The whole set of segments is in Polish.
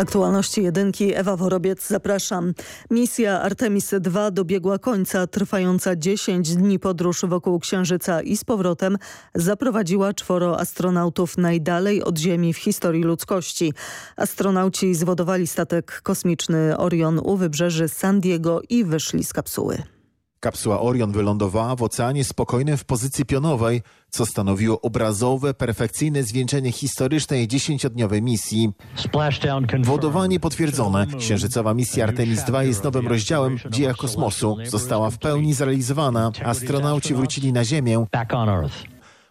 Aktualności jedynki Ewa Worobiec zapraszam. Misja Artemis II dobiegła końca. Trwająca 10 dni podróż wokół Księżyca i z powrotem zaprowadziła czworo astronautów najdalej od Ziemi w historii ludzkości. Astronauci zwodowali statek kosmiczny Orion u wybrzeży San Diego i wyszli z kapsuły. Kapsuła Orion wylądowała w oceanie spokojnym w pozycji pionowej, co stanowiło obrazowe, perfekcyjne zwieńczenie historycznej dziesięciodniowej misji. Wodowanie potwierdzone. Księżycowa misja Artemis II jest nowym rozdziałem w dziejach kosmosu. Została w pełni zrealizowana. Astronauci wrócili na Ziemię.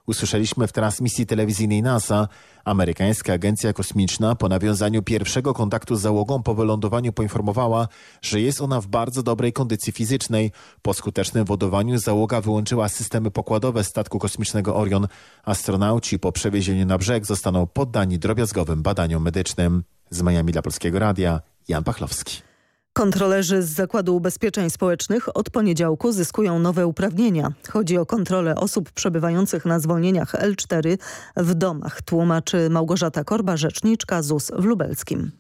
Usłyszeliśmy w transmisji telewizyjnej NASA. Amerykańska Agencja Kosmiczna po nawiązaniu pierwszego kontaktu z załogą po wylądowaniu poinformowała, że jest ona w bardzo dobrej kondycji fizycznej. Po skutecznym wodowaniu załoga wyłączyła systemy pokładowe statku kosmicznego Orion. Astronauci po przewiezieniu na brzeg zostaną poddani drobiazgowym badaniom medycznym. Z Miami dla Polskiego Radia Jan Pachlowski. Kontrolerzy z Zakładu Ubezpieczeń Społecznych od poniedziałku zyskują nowe uprawnienia. Chodzi o kontrolę osób przebywających na zwolnieniach L4 w domach, tłumaczy Małgorzata Korba, rzeczniczka ZUS w Lubelskim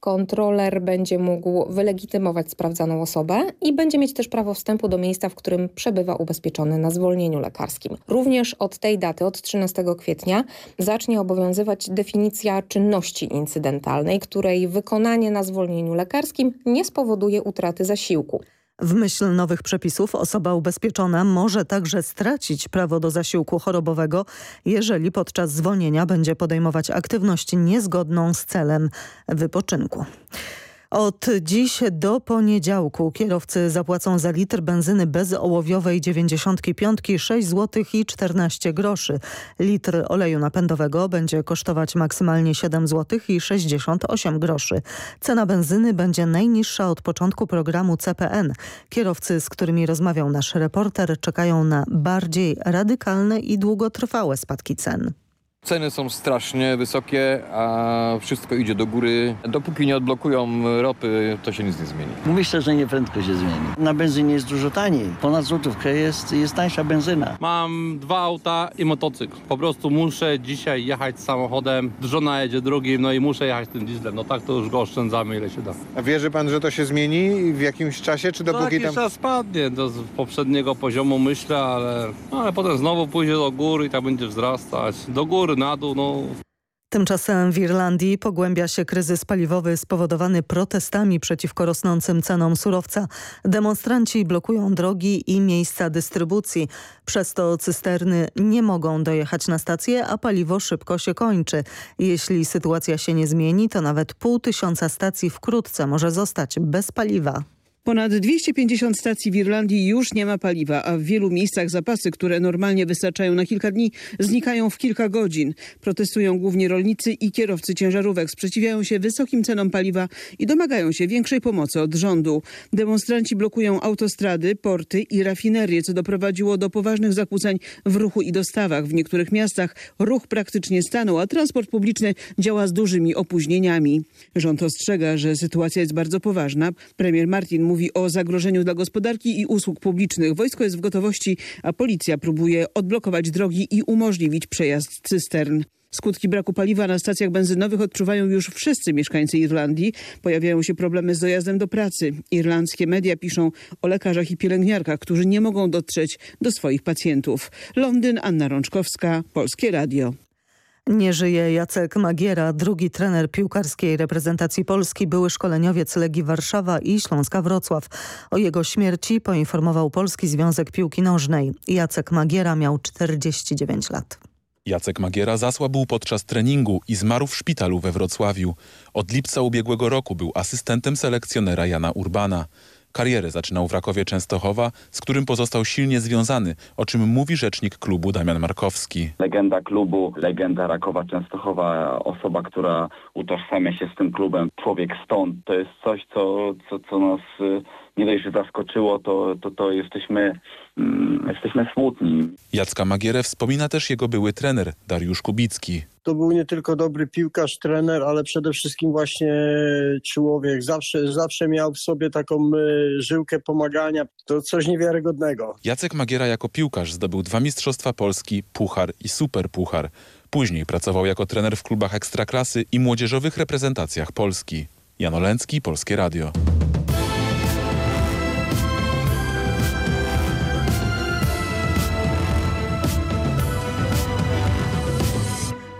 kontroler będzie mógł wylegitymować sprawdzaną osobę i będzie mieć też prawo wstępu do miejsca, w którym przebywa ubezpieczony na zwolnieniu lekarskim. Również od tej daty, od 13 kwietnia, zacznie obowiązywać definicja czynności incydentalnej, której wykonanie na zwolnieniu lekarskim nie spowoduje utraty zasiłku. W myśl nowych przepisów osoba ubezpieczona może także stracić prawo do zasiłku chorobowego, jeżeli podczas zwolnienia będzie podejmować aktywność niezgodną z celem wypoczynku. Od dziś do poniedziałku kierowcy zapłacą za litr benzyny bezołowiowej 95 6 zł i 14 groszy. Litr oleju napędowego będzie kosztować maksymalnie 7 zł i 68 groszy. Cena benzyny będzie najniższa od początku programu CPN. Kierowcy, z którymi rozmawiał nasz reporter, czekają na bardziej radykalne i długotrwałe spadki cen. Ceny są strasznie wysokie, a wszystko idzie do góry. Dopóki nie odblokują ropy, to się nic nie zmieni. Myślę, że nie prędko się zmieni. Na benzynie jest dużo taniej. Ponad złotówkę jest, jest tańsza benzyna. Mam dwa auta i motocykl. Po prostu muszę dzisiaj jechać samochodem. Żona jedzie drugim, no i muszę jechać tym dieslem. No tak to już go oszczędzamy ile się da. A wierzy pan, że to się zmieni w jakimś czasie, czy dopóki jakiś tam... czas spadnie do poprzedniego poziomu myślę, ale, no, ale potem znowu pójdzie do góry i tak będzie wzrastać. Do góry na dół, no Tymczasem w Irlandii pogłębia się kryzys paliwowy spowodowany protestami przeciwko rosnącym cenom surowca. Demonstranci blokują drogi i miejsca dystrybucji. Przez to cysterny nie mogą dojechać na stację, a paliwo szybko się kończy. Jeśli sytuacja się nie zmieni, to nawet pół tysiąca stacji wkrótce może zostać bez paliwa. Ponad 250 stacji w Irlandii już nie ma paliwa, a w wielu miejscach zapasy, które normalnie wystarczają na kilka dni, znikają w kilka godzin. Protestują głównie rolnicy i kierowcy ciężarówek. Sprzeciwiają się wysokim cenom paliwa i domagają się większej pomocy od rządu. Demonstranci blokują autostrady, porty i rafinerie, co doprowadziło do poważnych zakłóceń w ruchu i dostawach. W niektórych miastach ruch praktycznie stanął, a transport publiczny działa z dużymi opóźnieniami. Rząd ostrzega, że sytuacja jest bardzo poważna. Premier Martin mówi, mówi o zagrożeniu dla gospodarki i usług publicznych. Wojsko jest w gotowości, a policja próbuje odblokować drogi i umożliwić przejazd cystern. Skutki braku paliwa na stacjach benzynowych odczuwają już wszyscy mieszkańcy Irlandii. Pojawiają się problemy z dojazdem do pracy. Irlandzkie media piszą o lekarzach i pielęgniarkach, którzy nie mogą dotrzeć do swoich pacjentów. Londyn, Anna Rączkowska, Polskie Radio. Nie żyje Jacek Magiera, drugi trener piłkarskiej reprezentacji Polski, były szkoleniowiec Legii Warszawa i Śląska Wrocław. O jego śmierci poinformował Polski Związek Piłki Nożnej. Jacek Magiera miał 49 lat. Jacek Magiera zasłabł podczas treningu i zmarł w szpitalu we Wrocławiu. Od lipca ubiegłego roku był asystentem selekcjonera Jana Urbana. Karierę zaczynał w Rakowie Częstochowa, z którym pozostał silnie związany, o czym mówi rzecznik klubu Damian Markowski. Legenda klubu, legenda Rakowa Częstochowa, osoba, która utożsamia się z tym klubem, człowiek stąd. To jest coś, co, co, co nas y, nie dość, że zaskoczyło, to, to, to jesteśmy, mm, jesteśmy smutni. Jacka Magierę wspomina też jego były trener Dariusz Kubicki. to był nie tylko dobry piłkarz, trener, ale przede wszystkim właśnie człowiek. Zawsze, zawsze miał w sobie taką e, żyłkę pomagania. To coś niewiarygodnego. Jacek Magiera jako piłkarz zdobył dwa Mistrzostwa Polski, Puchar i Superpuchar. Później pracował jako trener w klubach ekstraklasy i młodzieżowych reprezentacjach Polski. Jan Olęcki, Polskie Radio.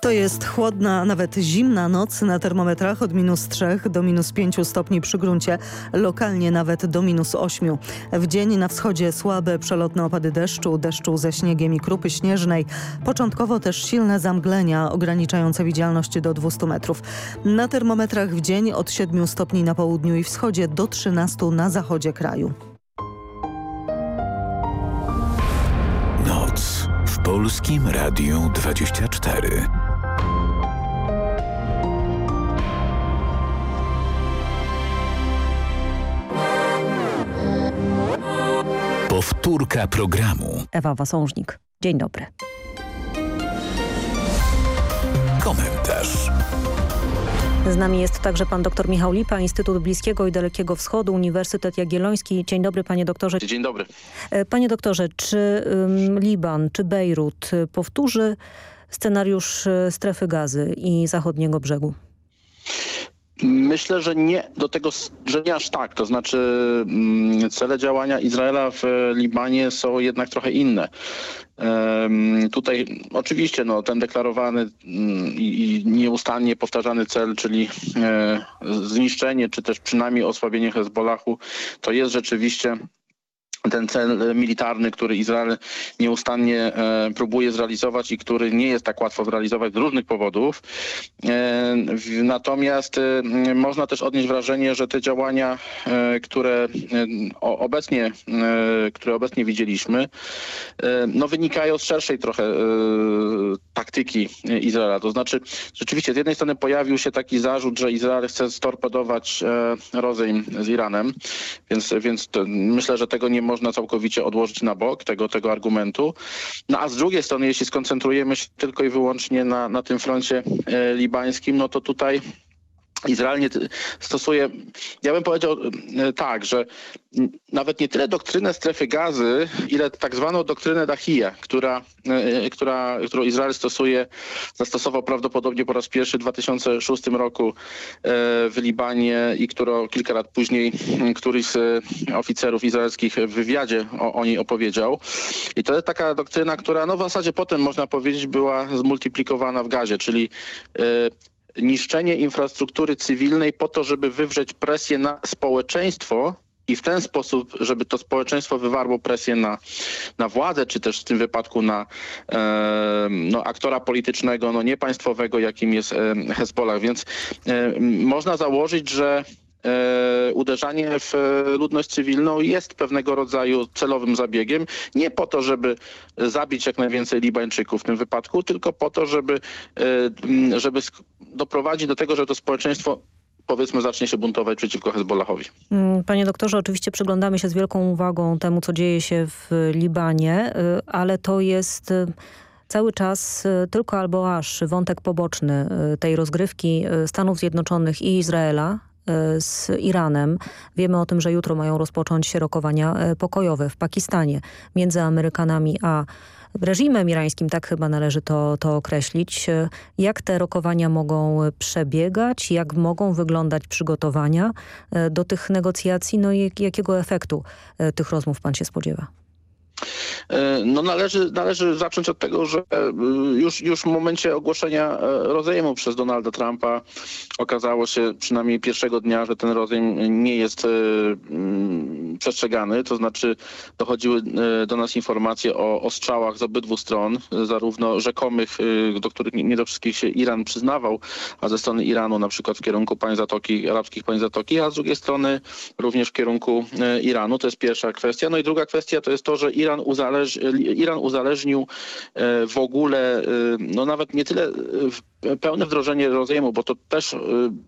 To jest chłodna, nawet zimna noc na termometrach od minus 3 do minus 5 stopni przy gruncie, lokalnie nawet do minus 8. W dzień na wschodzie słabe przelotne opady deszczu, deszczu ze śniegiem i krupy śnieżnej. Początkowo też silne zamglenia ograniczające widzialność do 200 metrów. Na termometrach w dzień od 7 stopni na południu i wschodzie do 13 na zachodzie kraju. Noc w Polskim Radiu 24. Powtórka programu. Ewa Wasążnik. Dzień dobry. Komentarz. Z nami jest także pan dr Michał Lipa, Instytut Bliskiego i Dalekiego Wschodu, Uniwersytet Jagielloński. Dzień dobry panie doktorze. Dzień dobry. E, panie doktorze, czy um, Liban, czy Bejrut powtórzy scenariusz e, strefy gazy i zachodniego brzegu? Myślę, że nie do tego, że nie aż tak. To znaczy cele działania Izraela w Libanie są jednak trochę inne. Tutaj oczywiście no, ten deklarowany i nieustannie powtarzany cel, czyli e, zniszczenie, czy też przynajmniej osłabienie Hezbollahu, to jest rzeczywiście ten cel militarny, który Izrael nieustannie e, próbuje zrealizować i który nie jest tak łatwo zrealizować z różnych powodów. E, natomiast e, można też odnieść wrażenie, że te działania, które obecnie, które obecnie widzieliśmy, no wynikają z szerszej trochę taktyki Izraela. To znaczy rzeczywiście z jednej strony pojawił się taki zarzut, że Izrael chce storpedować rozejm z Iranem, więc, więc myślę, że tego nie można całkowicie odłożyć na bok tego, tego argumentu. No a z drugiej strony, jeśli skoncentrujemy się tylko i wyłącznie na, na tym froncie e, libańskim, no to tutaj Izrael nie stosuje, ja bym powiedział e, tak, że nawet nie tyle doktrynę strefy gazy, ile tak zwaną doktrynę Dahia, która, e, która, którą Izrael stosuje, zastosował prawdopodobnie po raz pierwszy w 2006 roku e, w Libanie i którą kilka lat później któryś z oficerów izraelskich w wywiadzie o, o niej opowiedział. I to jest taka doktryna, która no w zasadzie potem można powiedzieć była zmultiplikowana w gazie, czyli niszczenie infrastruktury cywilnej po to, żeby wywrzeć presję na społeczeństwo i w ten sposób, żeby to społeczeństwo wywarło presję na, na władzę, czy też w tym wypadku na e, no, aktora politycznego, no niepaństwowego, jakim jest e, Hezbollah. Więc e, można założyć, że uderzanie w ludność cywilną jest pewnego rodzaju celowym zabiegiem. Nie po to, żeby zabić jak najwięcej Libańczyków w tym wypadku, tylko po to, żeby, e, żeby doprowadzić do tego, że to społeczeństwo powiedzmy zacznie się buntować przeciwko Hezbollahowi. Mm, panie doktorze, oczywiście przyglądamy się z wielką uwagą temu, co dzieje się w Libanie, y, ale to jest y, cały czas y, tylko albo aż wątek poboczny tej rozgrywki Stanów Zjednoczonych i Izraela E, z Iranem. Wiemy o tym, że jutro mają rozpocząć się rokowania e, pokojowe w Pakistanie między Amerykanami a reżimem irańskim, tak chyba należy to, to określić. E, jak te rokowania mogą przebiegać, jak mogą wyglądać przygotowania do tych negocjacji, no i jakiego efektu tych rozmów pan się spodziewa? E, no należy, należy zacząć od tego, że e, już, już w momencie ogłoszenia e, rozejmu przez Donalda Trumpa okazało się przynajmniej pierwszego dnia, że ten rozejm nie jest przestrzegany, to znaczy dochodziły do nas informacje o ostrzałach z obydwu stron, zarówno rzekomych, do których nie do wszystkich się Iran przyznawał, a ze strony Iranu na przykład w kierunku państw Zatoki, arabskich państw Zatoki, a z drugiej strony również w kierunku Iranu. To jest pierwsza kwestia. No i druga kwestia to jest to, że Iran uzależnił Iran uzależnił e, w ogóle, e, no nawet nie tyle pełne wdrożenie rozejmu, bo to też y,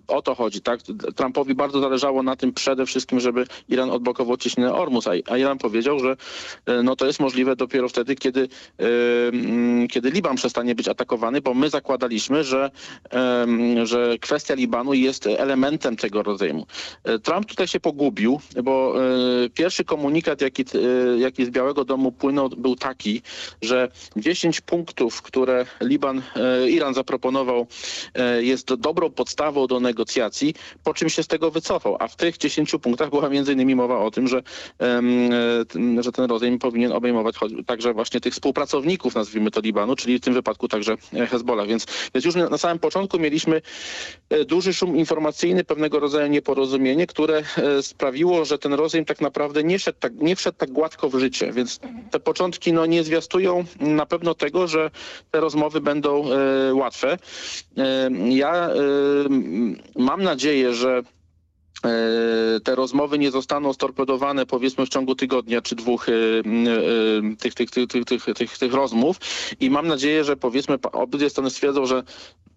o to chodzi, tak? Trumpowi bardzo zależało na tym przede wszystkim, żeby Iran odblokował cieśninę Ormus, a, Iran powiedział, że y, no to jest możliwe dopiero wtedy, kiedy, y, kiedy Liban przestanie być atakowany, bo my zakładaliśmy, że, że kwestia Libanu jest elementem tego rozejmu. Trump tutaj się pogubił, bo pierwszy komunikat, jaki, jaki z Białego Domu płynął, był taki, że 10 punktów, które Liban, Iran zaproponował E, jest dobrą podstawą do negocjacji, po czym się z tego wycofał. A w tych 10 punktach była między innymi mowa o tym, że, e, że ten rozejm powinien obejmować także właśnie tych współpracowników, nazwijmy to Libanu, czyli w tym wypadku także Hezbollah. Więc, więc już na samym początku mieliśmy e, duży szum informacyjny, pewnego rodzaju nieporozumienie, które sprawiło, że ten rozejm tak naprawdę nie wszedł tak, nie wszedł tak gładko w życie. Więc te początki no, nie zwiastują na pewno tego, że te rozmowy będą łatwe. Ja mam nadzieję, że e, te rozmowy nie zostaną storpedowane powiedzmy w ciągu tygodnia czy dwóch e, tych, tych, tych, tych, tych, tych, tych rozmów. I mam nadzieję, że powiedzmy obydwie strony stwierdzą, że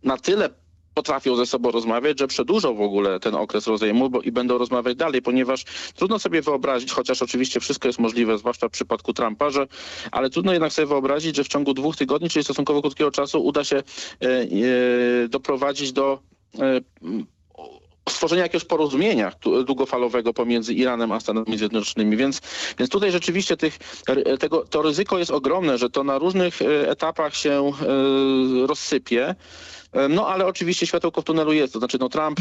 na tyle potrafią ze sobą rozmawiać, że przedłużą w ogóle ten okres rozejmu bo, i będą rozmawiać dalej, ponieważ trudno sobie wyobrazić, chociaż oczywiście wszystko jest możliwe, zwłaszcza w przypadku Trumpa, że, ale trudno jednak sobie wyobrazić, że w ciągu dwóch tygodni, czyli stosunkowo krótkiego czasu uda się e, e, doprowadzić do e, stworzenia jakiegoś porozumienia długofalowego pomiędzy Iranem a Stanami Zjednoczonymi. Więc, więc tutaj rzeczywiście tych, tego, to ryzyko jest ogromne, że to na różnych e, etapach się e, rozsypie. No ale oczywiście światełko w tunelu jest, to znaczy no Trump,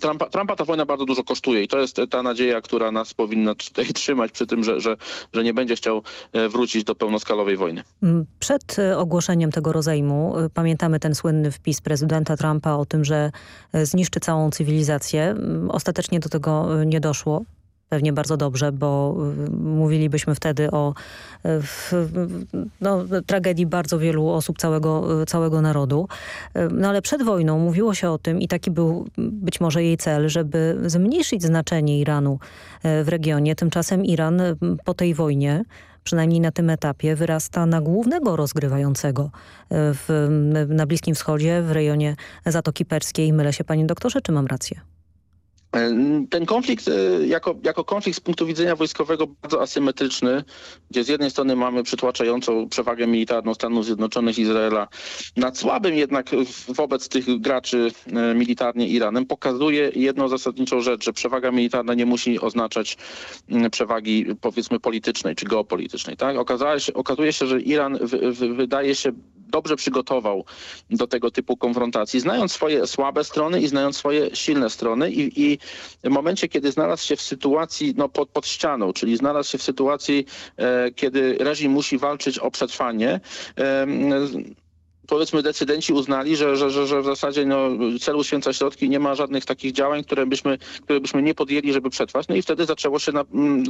Trumpa, Trumpa ta wojna bardzo dużo kosztuje i to jest ta nadzieja, która nas powinna tutaj trzymać przy tym, że, że, że nie będzie chciał e, wrócić do pełnoskalowej wojny. Mm, przed e, ogłoszeniem tego rozejmu e, pamiętamy ten słynny wpis prezydenta Trumpa o tym, że zniszczy całą cywilizację. Mm, ostatecznie do tego nie doszło pewnie bardzo dobrze, bo y, mówilibyśmy wtedy o no, tragedii bardzo wielu osób, całego, całego narodu. No ale przed wojną mówiło się o tym i taki był być może jej cel, żeby zmniejszyć znaczenie Iranu w regionie. Tymczasem Iran po tej wojnie przynajmniej na tym etapie, wyrasta na głównego rozgrywającego w, na Bliskim Wschodzie, w rejonie Zatoki Perskiej. Mylę się panie doktorze, czy mam rację? E, ten konflikt e, jako, jako konflikt z punktu widzenia wojskowego bardzo asymetryczny, gdzie z jednej strony mamy przytłaczającą przewagę militarną Stanów Zjednoczonych Izraela nad słabym jednak wobec tych graczy e, militarnie Iranem, pokazuje jedną zasadniczą rzecz, że przewaga militarna nie musi oznaczać przewagi powiedzmy politycznej czy geopolitycznej. Tak? Okazuje, się, okazuje się, że Iran w, w, wydaje się dobrze przygotował do tego typu konfrontacji, znając swoje słabe strony i znając swoje silne strony i, i w momencie, kiedy znalazł się w sytuacji no, pod, pod ścianą, czyli znalazł się w sytuacji, e, kiedy reżim musi walczyć o przetrwanie, e, powiedzmy decydenci uznali, że, że, że, że w zasadzie no, cel uświęca środki, nie ma żadnych takich działań, które byśmy, które byśmy nie podjęli, żeby przetrwać. No i wtedy zaczęło się, na, mm,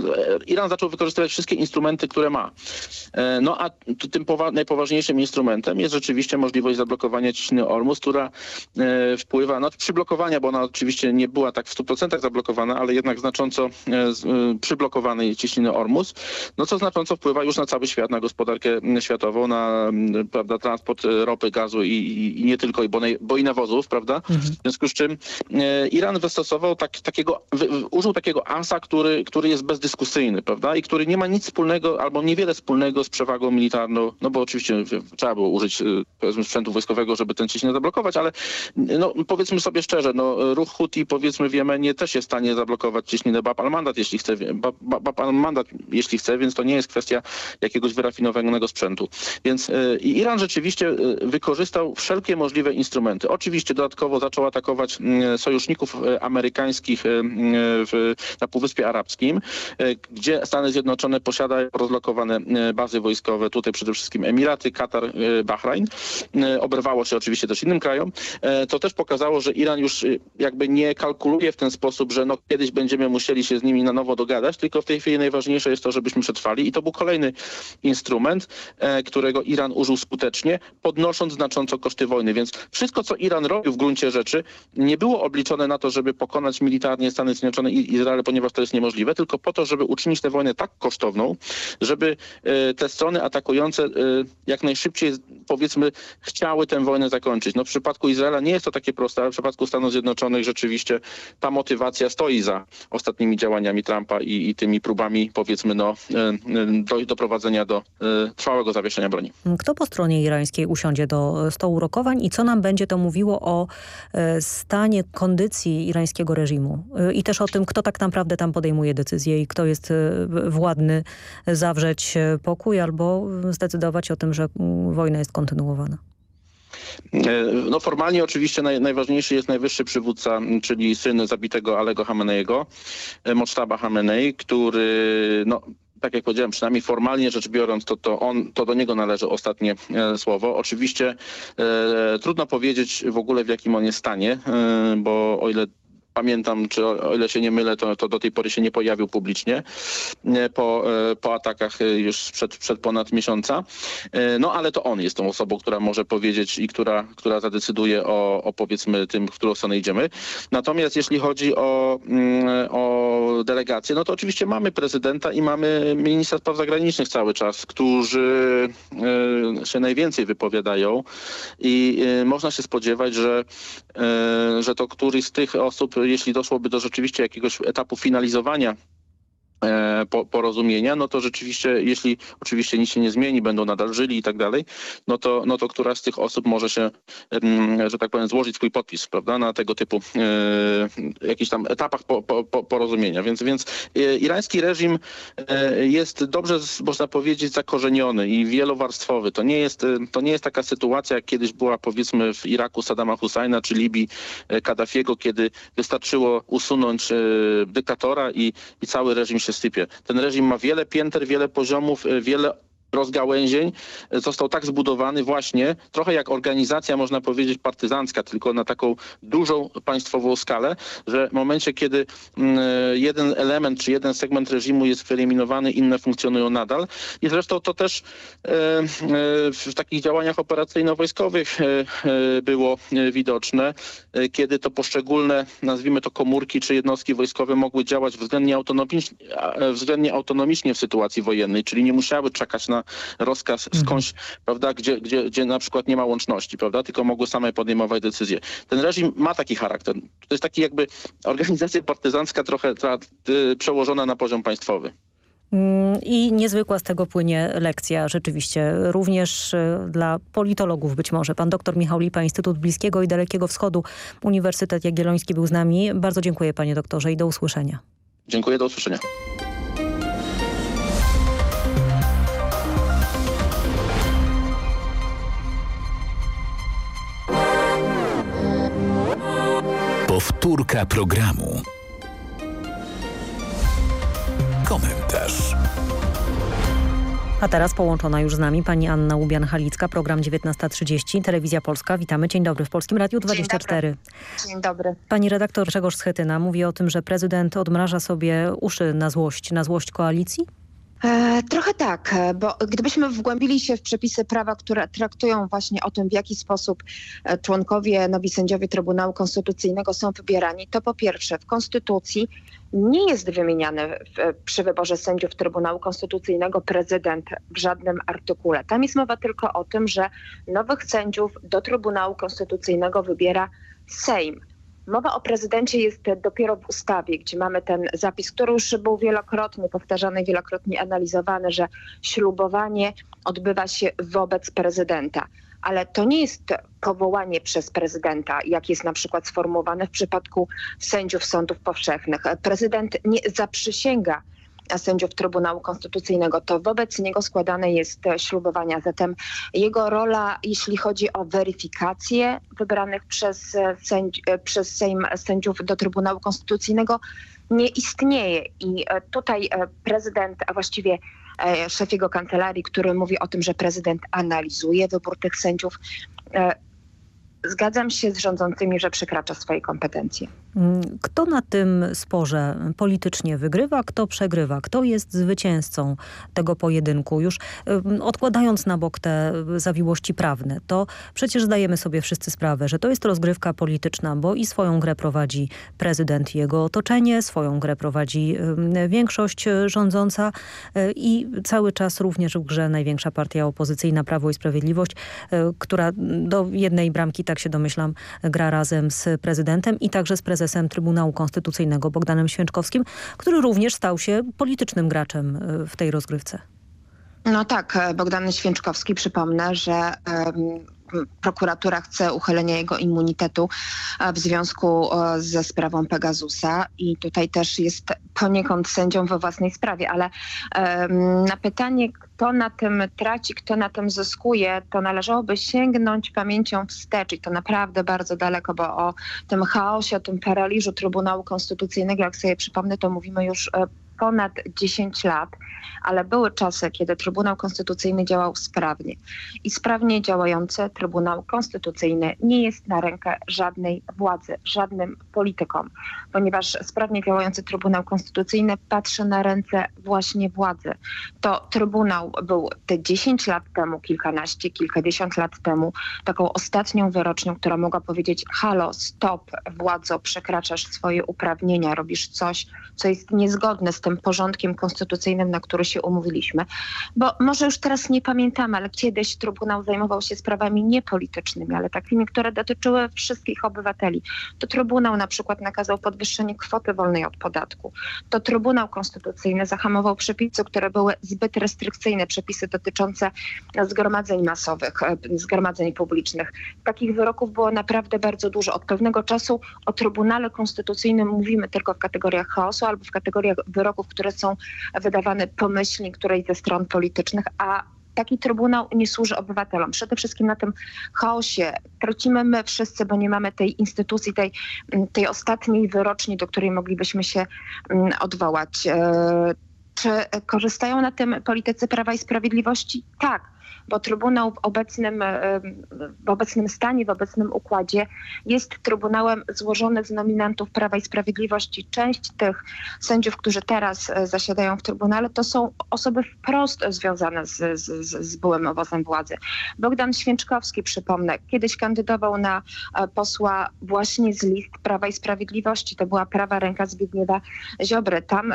Iran zaczął wykorzystywać wszystkie instrumenty, które ma. E, no a tym najpoważniejszym instrumentem jest rzeczywiście możliwość zablokowania ciśniny Ormus, która e, wpływa, no przyblokowania, bo ona oczywiście nie była tak w 100% zablokowana, ale jednak znacząco e, przyblokowanej ciśniny Ormus, no co znacząco wpływa już na cały świat, na gospodarkę światową, na prawda, transport ropy, gazu i, i, i nie tylko, bo, bo, i nawozów, prawda? Mhm. W związku z czym e, Iran wystosował tak, takiego, użył takiego asa, który, który jest bezdyskusyjny, prawda? I który nie ma nic wspólnego albo niewiele wspólnego z przewagą militarną, no bo oczywiście trzeba było użyć e, powiedzmy sprzętu wojskowego, żeby ten ciśnienie zablokować, ale no, powiedzmy sobie szczerze, no, ruch Huti powiedzmy w Jemenie też jest w stanie zablokować ciśnienie Bab al-Mandat, jeśli chce, Bab al-Mandat, jeśli chce, więc to nie jest kwestia jakiegoś wyrafinowanego sprzętu. Więc y, Iran rzeczywiście wykorzystał wszelkie możliwe instrumenty. Oczywiście dodatkowo zaczął atakować mm, sojuszników e, amerykańskich e, w, na Półwyspie Arabskim, e, gdzie Stany Zjednoczone posiadają rozlokowane bazy wojskowe, tutaj przede wszystkim Emiraty, Katar, Bahrajn. Oberwało się oczywiście też innym krajom. To też pokazało, że Iran już jakby nie kalkuluje w ten sposób, że no kiedyś będziemy musieli się z nimi na nowo dogadać, tylko w tej chwili najważniejsze jest to, żebyśmy przetrwali i to był kolejny instrument, którego Iran użył skutecznie, podnosząc znacząco koszty wojny. Więc wszystko, co Iran robił w gruncie rzeczy, nie było obliczone na to, żeby pokonać militarnie Stany Zjednoczone i Izrael, ponieważ to jest niemożliwe, tylko po to, żeby uczynić tę wojnę tak kosztowną, żeby te strony atakujące jak najszybciej, powiedzmy, chciały tę wojnę zakończyć. No w przypadku Izraela nie jest to takie proste, ale w przypadku Stanów Zjednoczonych rzeczywiście ta motywacja stoi za ostatnimi działaniami Trumpa i, i tymi próbami, powiedzmy, no, do, doprowadzenia do trwałego zawieszenia broni. Kto po stronie irańskiej usiądzie do stołu rokowań i co nam będzie to mówiło o stanie kondycji irańskiego reżimu i też o tym, kto tak naprawdę tam podejmuje decyzje i kto jest władny zawrzeć pokój albo zdecydować o tym, że wojna jest kontynuowana? No formalnie oczywiście naj, najważniejszy jest najwyższy przywódca, czyli syn zabitego Alego Hameneiego, Mochtaba Hamenei, który no, tak jak powiedziałem, przynajmniej formalnie rzecz biorąc, to, to, on, to do niego należy ostatnie e, słowo. Oczywiście e, trudno powiedzieć w ogóle w jakim on jest stanie, e, bo o ile pamiętam, czy o, ile się nie mylę, to, to do tej pory się nie pojawił publicznie po, e, po atakach e, już przed ponad miesiąca. E, no ale to on jest tą osobą, która może powiedzieć i która, która zadecyduje o, o powiedzmy tym, w którą stronę idziemy. Natomiast jeśli chodzi o, mm, o delegację, no to oczywiście mamy prezydenta i mamy ministra spraw zagranicznych cały czas, którzy się najwięcej wypowiadają i można się spodziewać, że, że to któryś z tych osób jeśli doszłoby do rzeczywiście jakiegoś etapu finalizowania E, porozumienia, no to rzeczywiście, jeśli oczywiście nic się nie zmieni, będą nadal żyli i tak dalej, no to, no to któraś z tych osób może się, że tak powiem, złożyć swój podpis, prawda, na tego typu e, jakichś tam etapach po, po, porozumienia. Więc, więc e, irański reżim e, jest dobrze, można powiedzieć, zakorzeniony i wielowarstwowy. To nie jest, to nie jest taka sytuacja, jak kiedyś była powiedzmy w Iraku Saddama Husajna czy Libii Kaddafiego, kiedy wystarczyło usunąć dyktatora i, i cały reżim się się sypie. Ten reżim ma wiele pięter, wiele poziomów, y, wiele rozgałęzień został tak zbudowany właśnie, trochę jak organizacja, można powiedzieć, partyzancka, tylko na taką dużą państwową skalę, że w momencie, kiedy mm, jeden element czy jeden segment reżimu jest wyeliminowany, inne funkcjonują nadal. I zresztą to też e, e, w takich działaniach operacyjno-wojskowych e, było widoczne, kiedy to poszczególne, nazwijmy to komórki czy jednostki wojskowe mogły działać względnie autonomicznie, względnie autonomicznie w sytuacji wojennej, czyli nie musiały czekać na rozkaz mhm. skądś, mhm. prawda, gdzie, gdzie, gdzie na przykład nie ma łączności, prawda, tylko mogły same podejmować decyzje. Ten reżim ma taki charakter. To jest taki jakby organizacja partyzancka trochę tra, y, przełożona na poziom państwowy. Mm, I niezwykła z tego płynie lekcja rzeczywiście, również y, dla politologów być może. Pan dr Michał Lipa, Instytut Bliskiego i Dalekiego Wschodu, Uniwersytet Jagielloński był z nami. Bardzo dziękuję panie doktorze i do usłyszenia. Dziękuję, do usłyszenia. Powtórka programu. Komentarz. A teraz połączona już z nami pani Anna Łubian-Halicka, program 19.30, Telewizja Polska. Witamy, dzień dobry w Polskim Radiu 24. Dzień dobry. Dzień dobry. Pani redaktor Grzegorz Schetyna mówi o tym, że prezydent odmraża sobie uszy na złość, na złość koalicji? E, trochę tak, e, bo gdybyśmy wgłębili się w przepisy prawa, które traktują właśnie o tym, w jaki sposób e, członkowie, nowi sędziowie Trybunału Konstytucyjnego są wybierani, to po pierwsze w Konstytucji nie jest wymieniany przy wyborze sędziów Trybunału Konstytucyjnego prezydent w żadnym artykule. Tam jest mowa tylko o tym, że nowych sędziów do Trybunału Konstytucyjnego wybiera Sejm. Mowa o prezydencie jest dopiero w ustawie, gdzie mamy ten zapis, który już był wielokrotnie powtarzany, wielokrotnie analizowany, że ślubowanie odbywa się wobec prezydenta. Ale to nie jest powołanie przez prezydenta, jak jest na przykład sformułowane w przypadku sędziów sądów powszechnych. Prezydent nie zaprzysięga sędziów Trybunału Konstytucyjnego, to wobec niego składane jest ślubowania. Zatem jego rola, jeśli chodzi o weryfikację wybranych przez, sędzi, przez Sejm sędziów do Trybunału Konstytucyjnego, nie istnieje. I tutaj prezydent, a właściwie e, szef jego kancelarii, który mówi o tym, że prezydent analizuje wybór tych sędziów, e, zgadzam się z rządzącymi, że przekracza swoje kompetencje. Mm, kto na tym sporze politycznie wygrywa, kto przegrywa? Kto jest zwycięzcą tego pojedynku? Już odkładając na bok te zawiłości prawne, to przecież zdajemy sobie wszyscy sprawę, że to jest rozgrywka polityczna, bo i swoją grę prowadzi prezydent i jego otoczenie, swoją grę prowadzi większość rządząca e, i cały czas również w grze największa partia opozycyjna Prawo i Sprawiedliwość, e, która do jednej bramki tak się domyślam, gra razem z prezydentem i także z prezesem Trybunału Konstytucyjnego Bogdanem Święczkowskim, który również stał się politycznym graczem e, w tej rozgrywce. No tak, e, Bogdan Święczkowski, przypomnę, że prokuratura chce uchylenia jego immunitetu e, w związku ze sprawą Pegasusa. I tutaj też jest poniekąd sędzią we własnej sprawie, ale na pytanie, kto na tym traci, kto na tym zyskuje, to należałoby sięgnąć pamięcią wstecz. I to naprawdę bardzo daleko, bo o tym chaosie, o tym paraliżu Trybunału Konstytucyjnego, jak sobie przypomnę, to mówimy już e, ponad 10 lat, ale były czasy, kiedy Trybunał Konstytucyjny działał sprawnie. I sprawnie działający Trybunał Konstytucyjny nie jest na rękę żadnej władzy, żadnym politykom, ponieważ sprawnie działający Trybunał Konstytucyjny patrzy na ręce właśnie władzy. To Trybunał był te 10 lat temu, kilkanaście, kilkadziesiąt lat temu, taką ostatnią wyrocznią, która mogła powiedzieć halo, stop, władzo, przekraczasz swoje uprawnienia, robisz coś, co jest niezgodne z tym porządkiem konstytucyjnym, na który się umówiliśmy. Bo może już teraz nie pamiętamy, ale kiedyś Trybunał zajmował się sprawami niepolitycznymi, ale takimi, które dotyczyły wszystkich obywateli. To Trybunał na przykład nakazał podwyższenie kwoty wolnej od podatku. To Trybunał Konstytucyjny zahamował przepisy, które były zbyt restrykcyjne, przepisy dotyczące zgromadzeń masowych, e, zgromadzeń publicznych. Takich wyroków było naprawdę bardzo dużo. Od pewnego czasu o Trybunale Konstytucyjnym mówimy tylko w kategoriach chaosu albo w kategoriach wyroków, które są wydawane pomyślnie którejś ze stron politycznych, a taki trybunał nie służy obywatelom. Przede wszystkim na tym chaosie tracimy my wszyscy, bo nie mamy tej instytucji, tej, tej ostatniej wyroczni, do której moglibyśmy się mm, odwołać. E, czy korzystają na tym politycy Prawa i Sprawiedliwości? Tak bo Trybunał w obecnym, e, w obecnym stanie, w obecnym układzie jest Trybunałem złożony z nominantów Prawa i Sprawiedliwości. Część tych sędziów, którzy teraz e, zasiadają w Trybunale, to są osoby wprost związane z, z, z byłym owocem władzy. Bogdan Święczkowski, przypomnę, kiedyś kandydował na e, posła właśnie z list Prawa i Sprawiedliwości. To była prawa ręka Zbigniewa Ziobry. Tam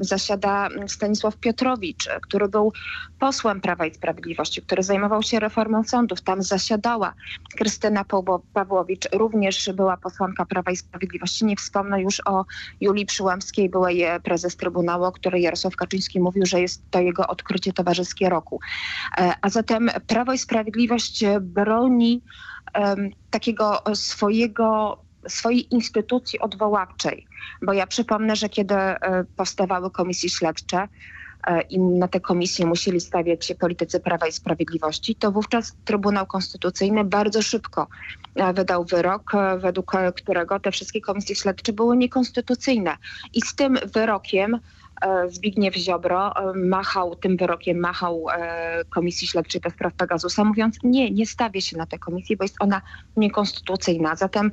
zasiada Stanisław Piotrowicz, który był posłem Prawa i Sprawiedliwości, który zajmował się reformą sądów. Tam zasiadała Krystyna Pawłowicz, również była posłanka Prawa i Sprawiedliwości. Nie wspomnę już o Julii Przyłębskiej, byłej prezes Trybunału, o której Jarosław Kaczyński mówił, że jest to jego odkrycie towarzyskie roku. E, a zatem Prawo i Sprawiedliwość broni um, takiego swojego swojej instytucji odwoławczej. Bo ja przypomnę, że kiedy e, powstawały komisje śledcze, E, i na te komisje musieli stawiać się politycy Prawa i Sprawiedliwości, to wówczas Trybunał Konstytucyjny bardzo szybko e, wydał wyrok, e, według którego te wszystkie komisje śledcze były niekonstytucyjne. I z tym wyrokiem Zbigniew Ziobro machał, tym wyrokiem machał Komisji Śledczej do spraw Pegasusa, mówiąc nie, nie stawię się na tę komisję, bo jest ona niekonstytucyjna. Zatem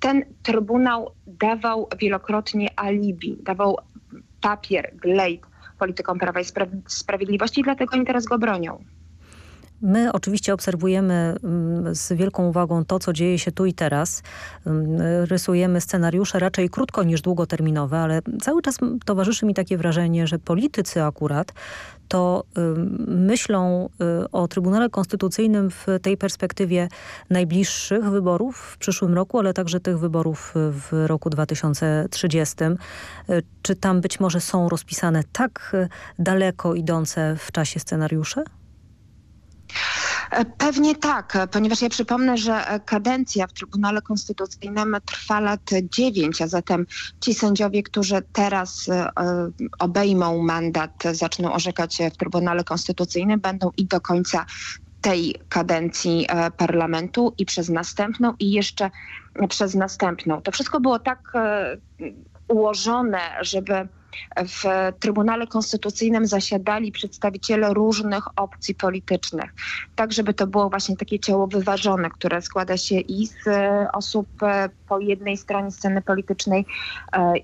ten Trybunał dawał wielokrotnie alibi, dawał papier, glejt polityką Prawa i Sprawiedliwości i dlatego oni teraz go bronią. My oczywiście obserwujemy mm, z wielką uwagą to, co dzieje się tu i teraz. Mm, rysujemy scenariusze raczej krótko niż długoterminowe, ale cały czas towarzyszy mi takie wrażenie, że politycy akurat to myślą y, o Trybunale Konstytucyjnym w tej perspektywie najbliższych wyborów w przyszłym roku, ale także tych wyborów w roku 2030. Y, czy tam być może są rozpisane tak y, daleko idące w czasie scenariusze? Pewnie tak, ponieważ ja przypomnę, że kadencja w Trybunale Konstytucyjnym trwa lat 9, a zatem ci sędziowie, którzy teraz e, obejmą mandat, zaczną orzekać w Trybunale Konstytucyjnym, będą i do końca tej kadencji e, parlamentu i przez następną i jeszcze przez następną. To wszystko było tak e, ułożone, żeby w Trybunale Konstytucyjnym zasiadali przedstawiciele różnych opcji politycznych, tak żeby to było właśnie takie ciało wyważone, które składa się i z osób po jednej stronie sceny politycznej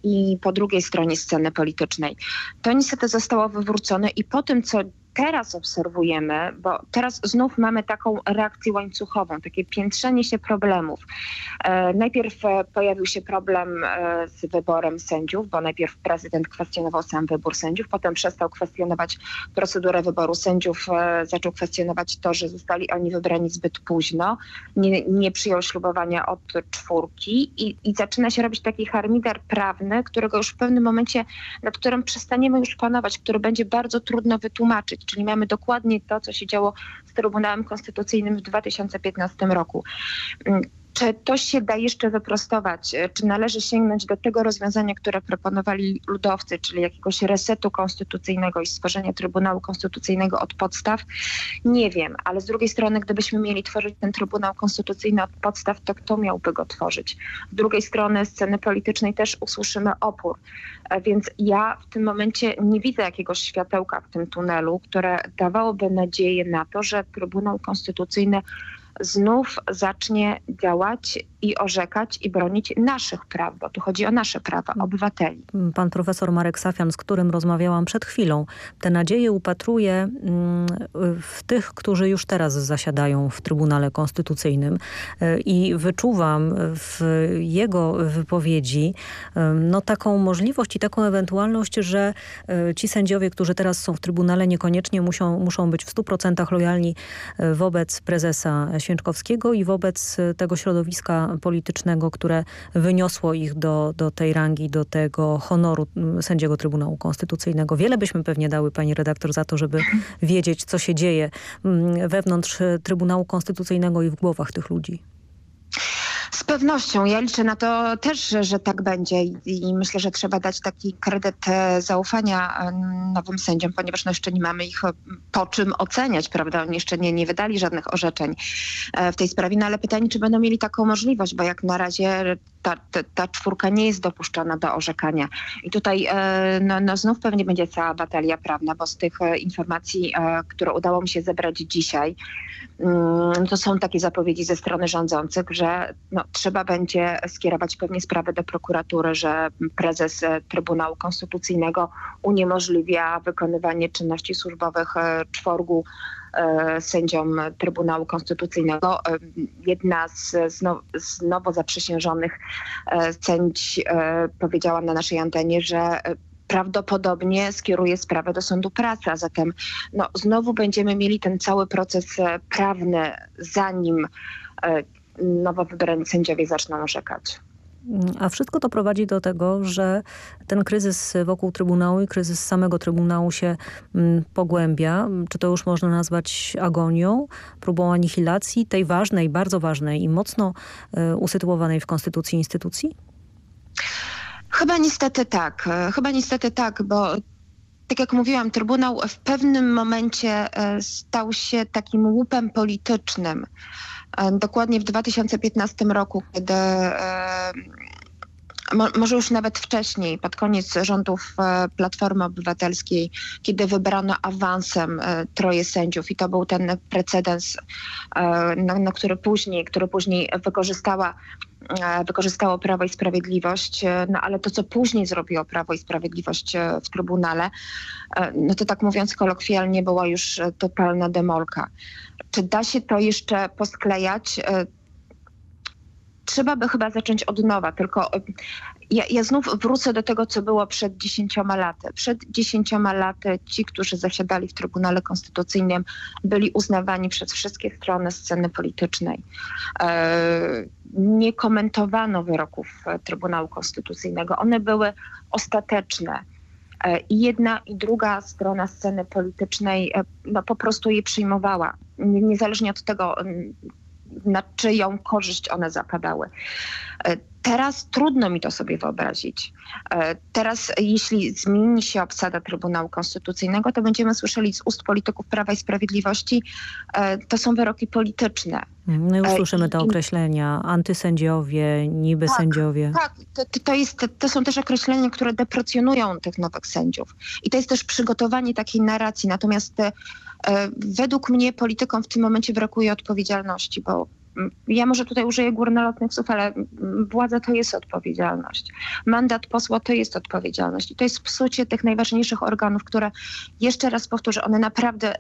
i po drugiej stronie sceny politycznej. To niestety zostało wywrócone i po tym, co teraz obserwujemy, bo teraz znów mamy taką reakcję łańcuchową, takie piętrzenie się problemów. E, najpierw e, pojawił się problem e, z wyborem sędziów, bo najpierw prezydent kwestionował sam wybór sędziów, potem przestał kwestionować procedurę wyboru sędziów, zaczął kwestionować to, że zostali oni wybrani zbyt późno, nie, nie przyjął ślubowania od czwórki i, i zaczyna się robić taki harmider prawny, którego już w pewnym momencie, nad którym przestaniemy już panować, który będzie bardzo trudno wytłumaczyć czyli mamy dokładnie to, co się działo z Trybunałem Konstytucyjnym w 2015 roku. Czy to się da jeszcze wyprostować? Czy należy sięgnąć do tego rozwiązania, które proponowali ludowcy, czyli jakiegoś resetu konstytucyjnego i stworzenia Trybunału Konstytucyjnego od podstaw? Nie wiem, ale z drugiej strony, gdybyśmy mieli tworzyć ten Trybunał Konstytucyjny od podstaw, to kto miałby go tworzyć? Z drugiej strony sceny politycznej też usłyszymy opór. E, więc ja w tym momencie nie widzę jakiegoś światełka w tym tunelu, które dawałoby nadzieję na to, że Trybunał Konstytucyjny znów zacznie działać i orzekać i bronić naszych praw, bo tu chodzi o nasze prawa obywateli. Pan profesor Marek Safian, z którym rozmawiałam przed chwilą, te nadzieje upatruje mm, w tych, którzy już teraz zasiadają w Trybunale Konstytucyjnym e, i wyczuwam w jego wypowiedzi no, taką możliwość i taką ewentualność, że e, ci sędziowie, którzy teraz są w Trybunale niekoniecznie muszą, muszą być w 100% lojalni e, wobec prezesa Święczkowskiego i wobec tego środowiska politycznego, które wyniosło ich do, do tej rangi, do tego honoru sędziego Trybunału Konstytucyjnego. Wiele byśmy pewnie dały, pani redaktor, za to, żeby wiedzieć, co się dzieje wewnątrz Trybunału Konstytucyjnego i w głowach tych ludzi. Pewnością. Ja liczę na to też, że, tak będzie i myślę, że trzeba dać taki kredyt e, zaufania e, nowym sędziom, ponieważ no jeszcze nie mamy ich e, po czym oceniać, prawda? Oni jeszcze nie, nie wydali żadnych orzeczeń w tej sprawie, no ale pytanie, czy będą mieli taką możliwość, bo jak na razie ta, ta, ta czwórka nie jest dopuszczana do orzekania. I tutaj no, no znów pewnie będzie cała batalia prawna, bo z tych informacji, które udało mi się zebrać dzisiaj, mm, to są takie zapowiedzi ze strony rządzących, że no, trzeba będzie skierować pewnie sprawę do prokuratury, że prezes Trybunału Konstytucyjnego uniemożliwia wykonywanie czynności służbowych e, czworgu e, sędziom Trybunału Konstytucyjnego. E, jedna z, z nowo zaprzysiężonych sędzi powiedziała na naszej antenie, że prawdopodobnie skieruje sprawę do sądu pracy, a zatem no, znowu będziemy mieli ten cały proces prawny, zanim nowo wybrani sędziowie zaczną orzekać. A wszystko to prowadzi do tego, że ten kryzys wokół Trybunału i kryzys samego Trybunału się mm, pogłębia. Czy to już można nazwać agonią, próbą anihilacji tej ważnej, bardzo ważnej i mocno y, usytuowanej w Konstytucji instytucji? Chyba niestety tak. Chyba niestety tak, bo tak jak mówiłam, Trybunał w pewnym momencie e, stał się takim łupem politycznym. E, dokładnie w 2015 roku, kiedy e, może już nawet wcześniej, pod koniec rządów e, Platformy Obywatelskiej, kiedy wybrano awansem troje sędziów i to był ten precedens, na, na który później, który później wykorzystała wykorzystało Prawo i Sprawiedliwość, no ale to, co później zrobiło Prawo i Sprawiedliwość w Trybunale, no to tak mówiąc kolokwialnie była już totalna demolka. Czy da się to jeszcze posklejać? E, trzeba by chyba zacząć od nowa, tylko e, ja, ja znów wrócę do tego, co było przed dziesięcioma laty. Przed dziesięcioma laty ci, którzy zasiadali w Trybunale Konstytucyjnym, byli uznawani przez wszystkie strony sceny politycznej. E, nie komentowano wyroków Trybunału Konstytucyjnego. One były ostateczne I jedna i druga strona sceny politycznej e, no, po prostu je przyjmowała. Niezależnie od tego, na czyją korzyść one zapadały. E, teraz trudno mi to sobie wyobrazić. E, teraz, jeśli zmieni się obsada Trybunału Konstytucyjnego, to będziemy słyszeli z ust polityków Prawa i Sprawiedliwości, e, to są wyroki polityczne. No już słyszymy te określenia, antysędziowie, niby tak, sędziowie. Tak, to, to, jest, to są też określenia, które deprecjonują tych nowych sędziów. I to jest też przygotowanie takiej narracji. Natomiast według mnie politykom w tym momencie brakuje odpowiedzialności, bo ja może tutaj użyję górnolotnych słów, ale władza to jest odpowiedzialność. Mandat posła to jest odpowiedzialność. I to jest psucie tych najważniejszych organów, które, jeszcze raz powtórzę, one naprawdę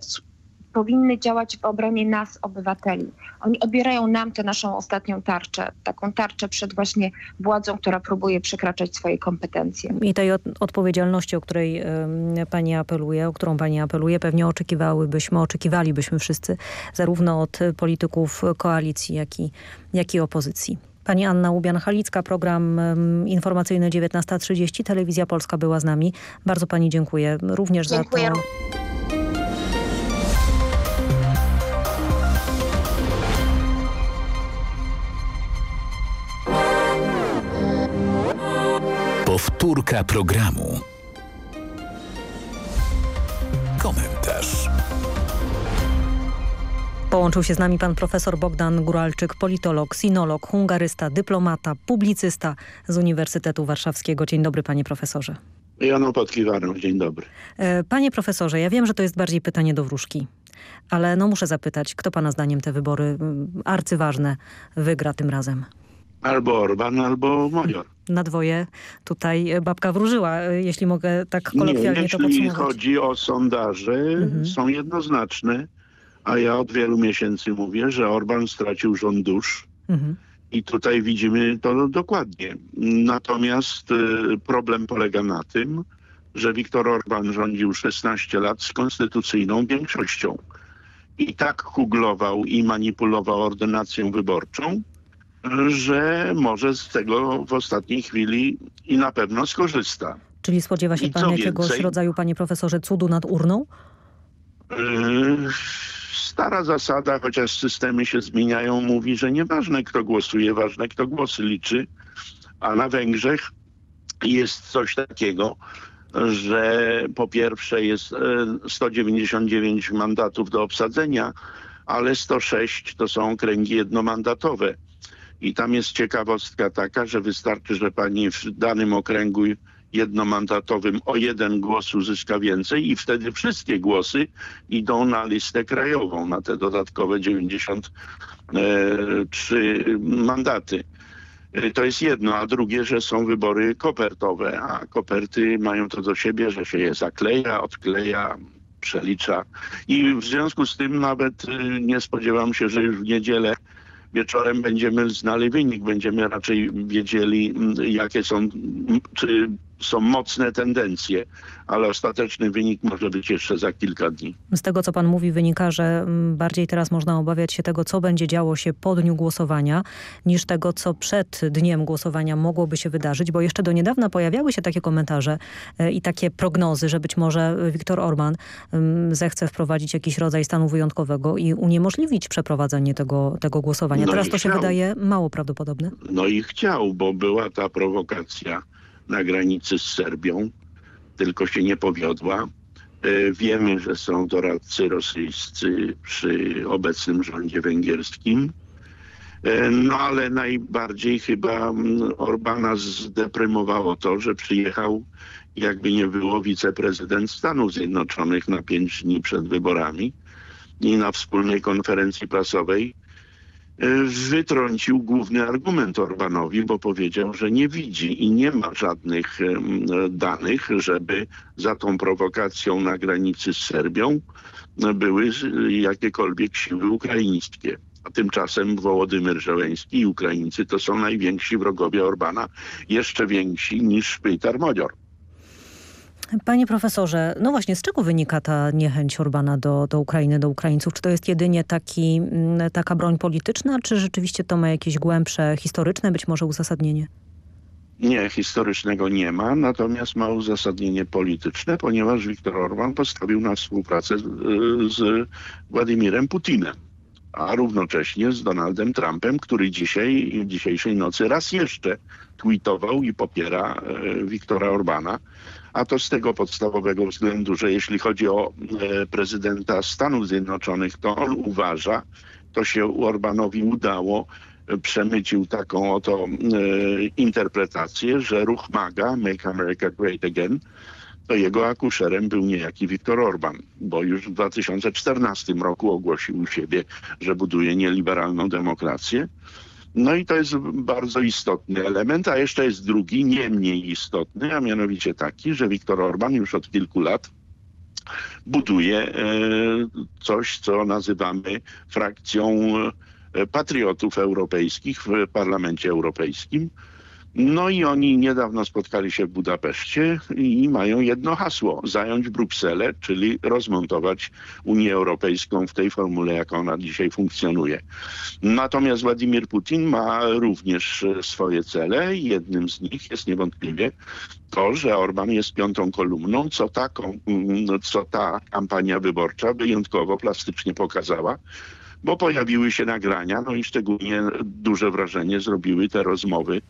powinny działać w obronie nas, obywateli. Oni odbierają nam tę naszą ostatnią tarczę, taką tarczę przed właśnie władzą, która próbuje przekraczać swoje kompetencje. I tej od odpowiedzialności, o której y, pani apeluje, o którą pani apeluje, pewnie oczekiwałybyśmy, oczekiwalibyśmy wszyscy, zarówno od polityków koalicji, jak i, jak i opozycji. Pani Anna Łubian-Halicka, program informacyjny 19.30. Telewizja Polska była z nami. Bardzo pani dziękuję również dziękuję. za to. Powtórka programu. Komentarz. Połączył się z nami pan profesor Bogdan Guralczyk, politolog, sinolog, hungarysta, dyplomata, publicysta z Uniwersytetu Warszawskiego. Dzień dobry panie profesorze. Jano Podkiwarno, dzień dobry. E, panie profesorze, ja wiem, że to jest bardziej pytanie do wróżki, ale no muszę zapytać, kto pana zdaniem te wybory mm, arcyważne wygra tym razem? Albo Orban, albo Major. Na dwoje tutaj babka wróżyła, jeśli mogę tak kolokwialnie Nie, to podsumować. jeśli chodzi o sondaże, mhm. są jednoznaczne, a ja od wielu miesięcy mówię, że Orban stracił rząd dusz. Mhm. I tutaj widzimy to dokładnie. Natomiast y, problem polega na tym, że Viktor Orban rządził 16 lat z konstytucyjną większością. I tak huglował i manipulował ordynacją wyborczą, że może z tego w ostatniej chwili i na pewno skorzysta. Czyli spodziewa się I pan jakiegoś więcej? rodzaju, panie profesorze, cudu nad urną? Yy, Stara zasada, chociaż systemy się zmieniają, mówi, że nieważne kto głosuje, ważne kto głosy liczy. A na Węgrzech jest coś takiego, że po pierwsze jest e, 199 mandatów do obsadzenia, ale 106 to są okręgi jednomandatowe. I tam jest ciekawostka taka, że wystarczy, że pani w danym okręgu jednomandatowym o jeden głos uzyska więcej i wtedy wszystkie głosy idą na listę krajową, na te dodatkowe 93 mandaty. E, To jest jedno, a drugie, że są wybory kopertowe, a koperty mają to do siebie, że się je zakleja, odkleja, przelicza. I w związku z tym nawet y, nie spodziewam się, że już w niedzielę wieczorem będziemy znali wynik, będziemy raczej wiedzieli, mm, jakie są, mm, czy są mocne tendencje, ale ostateczny wynik może być jeszcze za kilka dni. Z tego, co pan mówi, wynika, że mm, bardziej teraz można obawiać się tego, co będzie działo się po dniu głosowania, niż tego, co przed dniem głosowania mogłoby się wydarzyć, bo jeszcze do niedawna pojawiały się takie komentarze e, i takie prognozy, że być może Viktor Orban mm, zechce wprowadzić jakiś rodzaj stanu wyjątkowego i uniemożliwić przeprowadzenie tego, tego głosowania. No teraz to się chciał. wydaje mało prawdopodobne. No i chciał, bo była ta prowokacja na granicy z Serbią, tylko się nie powiodła. E, Wiemy, że są doradcy rosyjscy przy obecnym rządzie węgierskim. E, No ale najbardziej chyba mm, Orbana zdeprymowało to, że przyjechał, jakby nie było, wiceprezydent Stanów Zjednoczonych na pięć dni przed wyborami i na wspólnej konferencji prasowej wytrącił główny argument Orbanowi, bo powiedział, że nie widzi i nie ma żadnych danych, żeby za tą prowokacją na granicy z Serbią były jakiekolwiek siły ukraińskie. A tymczasem Wołodymyr Żeleński i Ukraińcy to są najwięksi wrogowie Orbana, jeszcze więksi niż Szpytar Modior. Panie profesorze, no właśnie, z czego wynika ta niechęć Orbana do, do Ukrainy, do Ukraińców? Czy to jest jedynie taki, mm, taka broń polityczna, czy rzeczywiście to ma jakieś głębsze, historyczne być może uzasadnienie? Nie, historycznego nie ma, natomiast ma uzasadnienie polityczne, ponieważ Viktor Orban postawił na współpracę z, z Władimirem Putinem. a równocześnie z Donaldem Trumpem, który dzisiaj, dzisiejszej nocy raz jeszcze tweetował i popiera e, Wiktora Orbana. A to z tego podstawowego względu, że jeśli chodzi o e, prezydenta Stanów Zjednoczonych, to on uważa, to się Orbanowi udało, e, przemycił taką oto e, interpretację, że ruch MAGA, Make America Great Again, to jego akuszerem był niejaki Viktor Orban, bo już w 2014 roku ogłosił u siebie, że buduje nieliberalną demokrację. No i to jest bardzo istotny element, a jeszcze jest drugi, nie mniej istotny, a mianowicie taki, że Viktor Orban już od kilku lat buduje e, coś, co nazywamy frakcją e, patriotów europejskich w Parlamencie Europejskim. No i oni niedawno spotkali się w Budapeszcie i mają jedno hasło: zająć Brukselę, czyli rozmontować Unię Europejską w tej formule, jak ona dzisiaj funkcjonuje. Natomiast Władimir Putin ma również swoje cele i jednym z nich jest niewątpliwie to, że Orban jest piątą kolumną, co, taką, co ta kampania wyborcza wyjątkowo plastycznie pokazała bo pojawiły się nagrania, no i szczególnie duże wrażenie zrobiły te rozmowy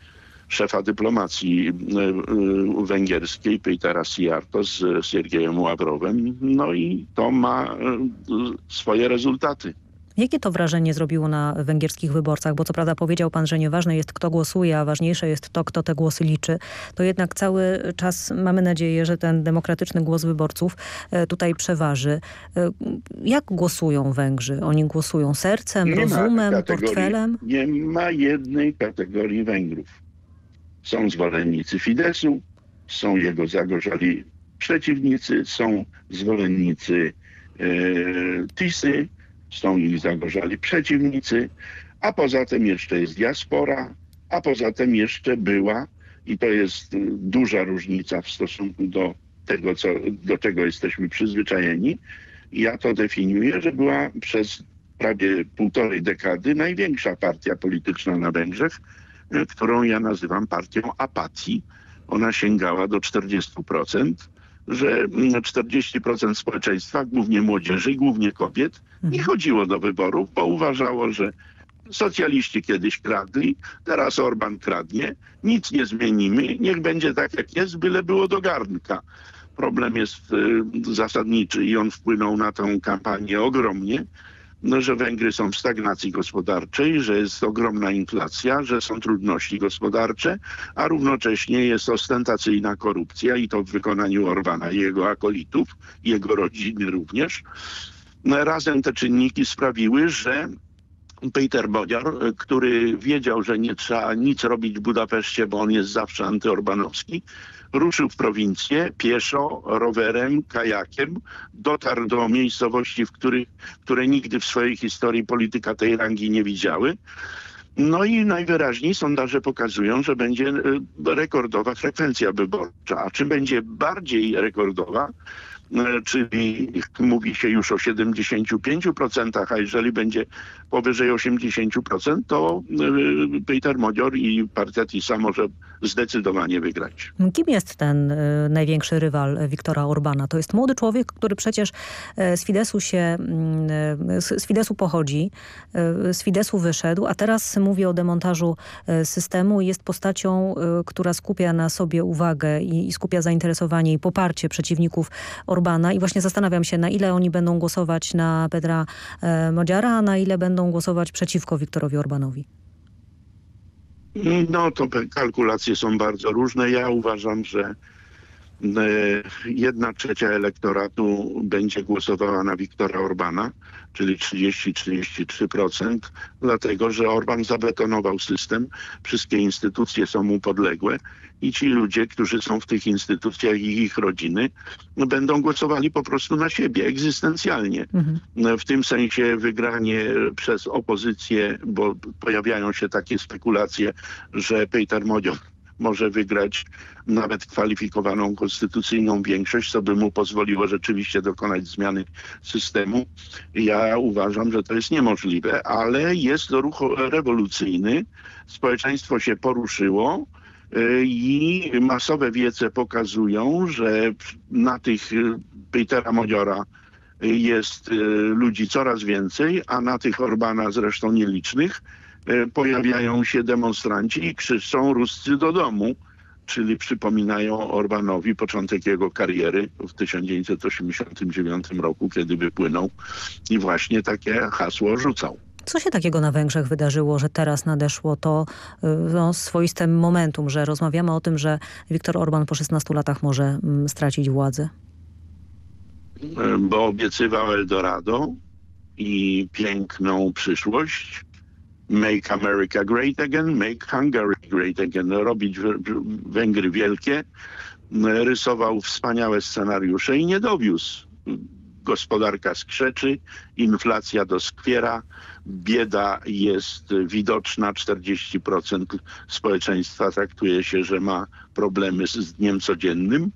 szefa dyplomacji e, e, węgierskiej Petera Sijarto z Siergiejem Ławrowem. No i to ma e, swoje rezultaty. Jakie to wrażenie zrobiło na węgierskich wyborcach? Bo co prawda powiedział pan, że nieważne jest kto głosuje, a ważniejsze jest to, kto te głosy liczy. To jednak cały czas mamy nadzieję, że ten demokratyczny głos wyborców tutaj przeważy. Jak głosują Węgrzy? Oni głosują sercem, nie rozumem, portfelem? Nie ma jednej kategorii Węgrów są zwolennicy Fidesu, są jego zagorzali przeciwnicy, są zwolennicy e, Tisy, są ich zagorzali przeciwnicy, a poza tym jeszcze jest diaspora, a poza tym jeszcze była, i to jest duża różnica w stosunku do tego, co, do czego jesteśmy przyzwyczajeni, ja to definiuję, że była przez prawie półtorej dekady największa partia polityczna na Węgrzech, którą ja nazywam partią apatii. Ona sięgała do 40%, że 40% społeczeństwa, głównie młodzieży, głównie kobiet, nie mhm. chodziło do wyborów, bo uważało, że socjaliści kiedyś kradli, teraz Orban kradnie, nic nie zmienimy, niech będzie tak jak jest, byle było do garnka. Problem jest y, zasadniczy i on wpłynął na tę kampanię ogromnie no, że Węgry są w stagnacji gospodarczej, że jest ogromna inflacja, że są trudności gospodarcze, a równocześnie jest ostentacyjna korupcja i to w wykonaniu Orbana i jego akolitów, jego rodziny również. No, razem te czynniki sprawiły, że Peter Bodziar, który wiedział, że nie trzeba nic robić w Budapeszcie, bo on jest zawsze antyorbanowski, ruszył w prowincję pieszo, rowerem, kajakiem, dotarł do miejscowości, w których, które nigdy w swojej historii polityka tej rangi nie widziały. No i najwyraźniej sondaże pokazują, że będzie e, rekordowa frekwencja wyborcza. A czy będzie bardziej rekordowa, E, czyli mówi się już o 75%, a jeżeli będzie powyżej 80%, to e, Peter Modior i partia TISA może zdecydowanie wygrać. Kim jest ten e, największy rywal Wiktora Orbana? To jest młody człowiek, który przecież z Fidesu się, mm, z Fidesu pochodzi, z Fidesu wyszedł, a teraz mówi o demontażu systemu. Jest postacią, która skupia na sobie uwagę i, i skupia zainteresowanie i poparcie przeciwników Orbana i właśnie zastanawiam się, na ile oni będą głosować na Pedra e, Modziara, a na ile będą głosować przeciwko Wiktorowi Orbanowi. No to kalkulacje są bardzo różne. Ja uważam, że jedna trzecia elektoratu będzie głosowała na Wiktora Orbana, czyli 30-33%, dlatego że Orban zabetonował system, wszystkie instytucje są mu podległe i ci ludzie, którzy są w tych instytucjach i ich rodziny, będą głosowali po prostu na siebie, egzystencjalnie. Mhm. W tym sensie wygranie przez opozycję, bo pojawiają się takie spekulacje, że Peter Modio może wygrać nawet kwalifikowaną konstytucyjną większość, co by mu pozwoliło rzeczywiście dokonać zmiany systemu. Ja uważam, że to jest niemożliwe, ale jest to ruch rewolucyjny. Społeczeństwo się poruszyło y, i masowe wiece pokazują, że na tych y, Petera Modiora jest ludzi coraz więcej, a na tych Orbana zresztą nielicznych pojawiają się demonstranci i krzyczą Ruscy do domu czyli przypominają Orbanowi początek jego kariery w 1989 roku, kiedy wypłynął i właśnie takie hasło rzucał. Co się takiego na Węgrzech wydarzyło, że teraz nadeszło to y, no, swoiste momentum, że rozmawiamy o tym, że Viktor Orban po 16 latach może mm, stracić władzę? Bo obiecywał Eldorado i piękną przyszłość, Make America Great Again, Make Hungary Great Again, robić Węgry wielkie. Rysował wspaniałe scenariusze i nie dowiózł. Gospodarka skrzeczy, inflacja doskwiera, bieda jest widoczna, 40% społeczeństwa traktuje się, że ma problemy z dniem codziennym.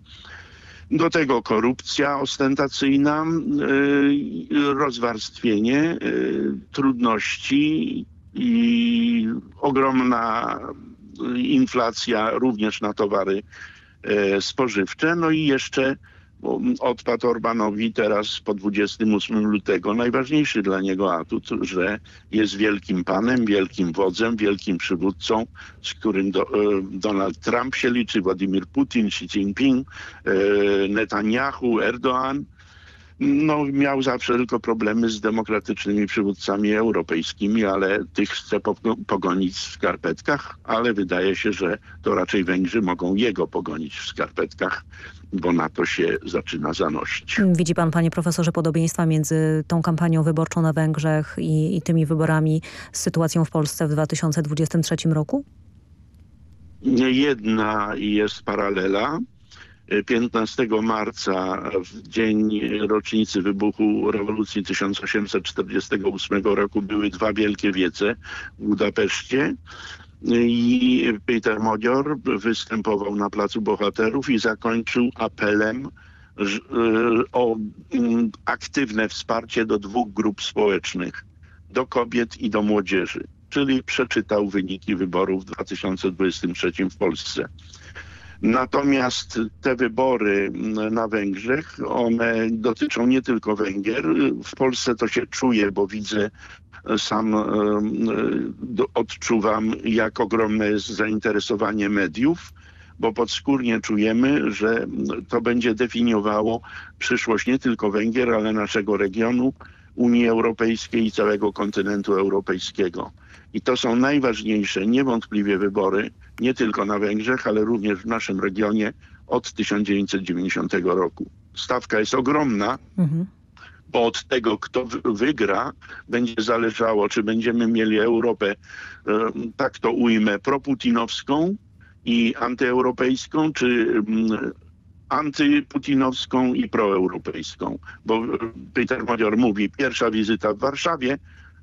Do tego korupcja ostentacyjna, y, rozwarstwienie, y, trudności i ogromna inflacja również na towary e, spożywcze. No i jeszcze odpadł Orbanowi teraz po 28 lutego najważniejszy dla niego atut, że jest wielkim panem, wielkim wodzem, wielkim przywódcą, z którym do, e, Donald Trump się liczy, Władimir Putin, Xi Jinping, e, Netanyahu, Erdoğan no, miał zawsze tylko problemy z demokratycznymi przywódcami europejskimi, ale tych chce pogonić w skarpetkach, ale wydaje się, że to raczej Węgrzy mogą jego pogonić w skarpetkach, bo na to się zaczyna zanosić. Widzi pan, panie profesorze, podobieństwa między tą kampanią wyborczą na Węgrzech i, i tymi wyborami z sytuacją w Polsce w 2023 roku? Jedna jest paralela, 15 marca, w dzień rocznicy wybuchu rewolucji 1848 roku, były dwa wielkie wiece w Budapeszcie. I Peter Modior występował na Placu Bohaterów i zakończył apelem o mm, aktywne wsparcie do dwóch grup społecznych, do kobiet i do młodzieży, czyli przeczytał wyniki wyborów w 2023 w Polsce. Natomiast te wybory na Węgrzech, one dotyczą nie tylko Węgier. W Polsce to się czuje, bo widzę sam odczuwam, jak ogromne jest zainteresowanie mediów, bo podskórnie czujemy, że to będzie definiowało przyszłość nie tylko Węgier, ale naszego regionu, Unii Europejskiej i całego kontynentu europejskiego. I to są najważniejsze niewątpliwie wybory, nie tylko na Węgrzech, ale również w naszym regionie od 1990 roku. Stawka jest ogromna, mhm. bo od tego, kto wygra, będzie zależało, czy będziemy mieli Europę, tak to ujmę, proputinowską i antyeuropejską, czy antyputinowską i proeuropejską. Bo Peter Modior mówi, pierwsza wizyta w Warszawie,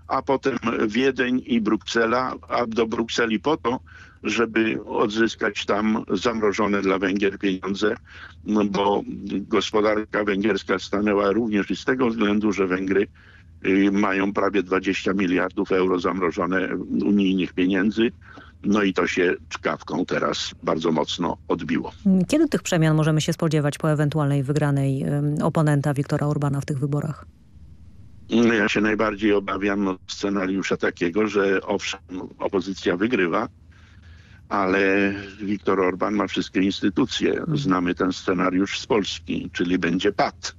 a potem Wiedeń i Bruksela, a do Brukseli po to, żeby odzyskać tam zamrożone dla Węgier pieniądze, no bo gospodarka węgierska stanęła również i z tego względu, że Węgry y, mają prawie 20 miliardów euro zamrożone unijnych pieniędzy. No i to się czkawką teraz bardzo mocno odbiło. Kiedy tych przemian możemy się spodziewać po ewentualnej wygranej oponenta Wiktora Urbana w tych wyborach? No ja się najbardziej obawiam scenariusza takiego, że owszem, opozycja wygrywa, ale Viktor Orban ma wszystkie instytucje. Mhm. Znamy ten scenariusz z Polski, czyli będzie pad.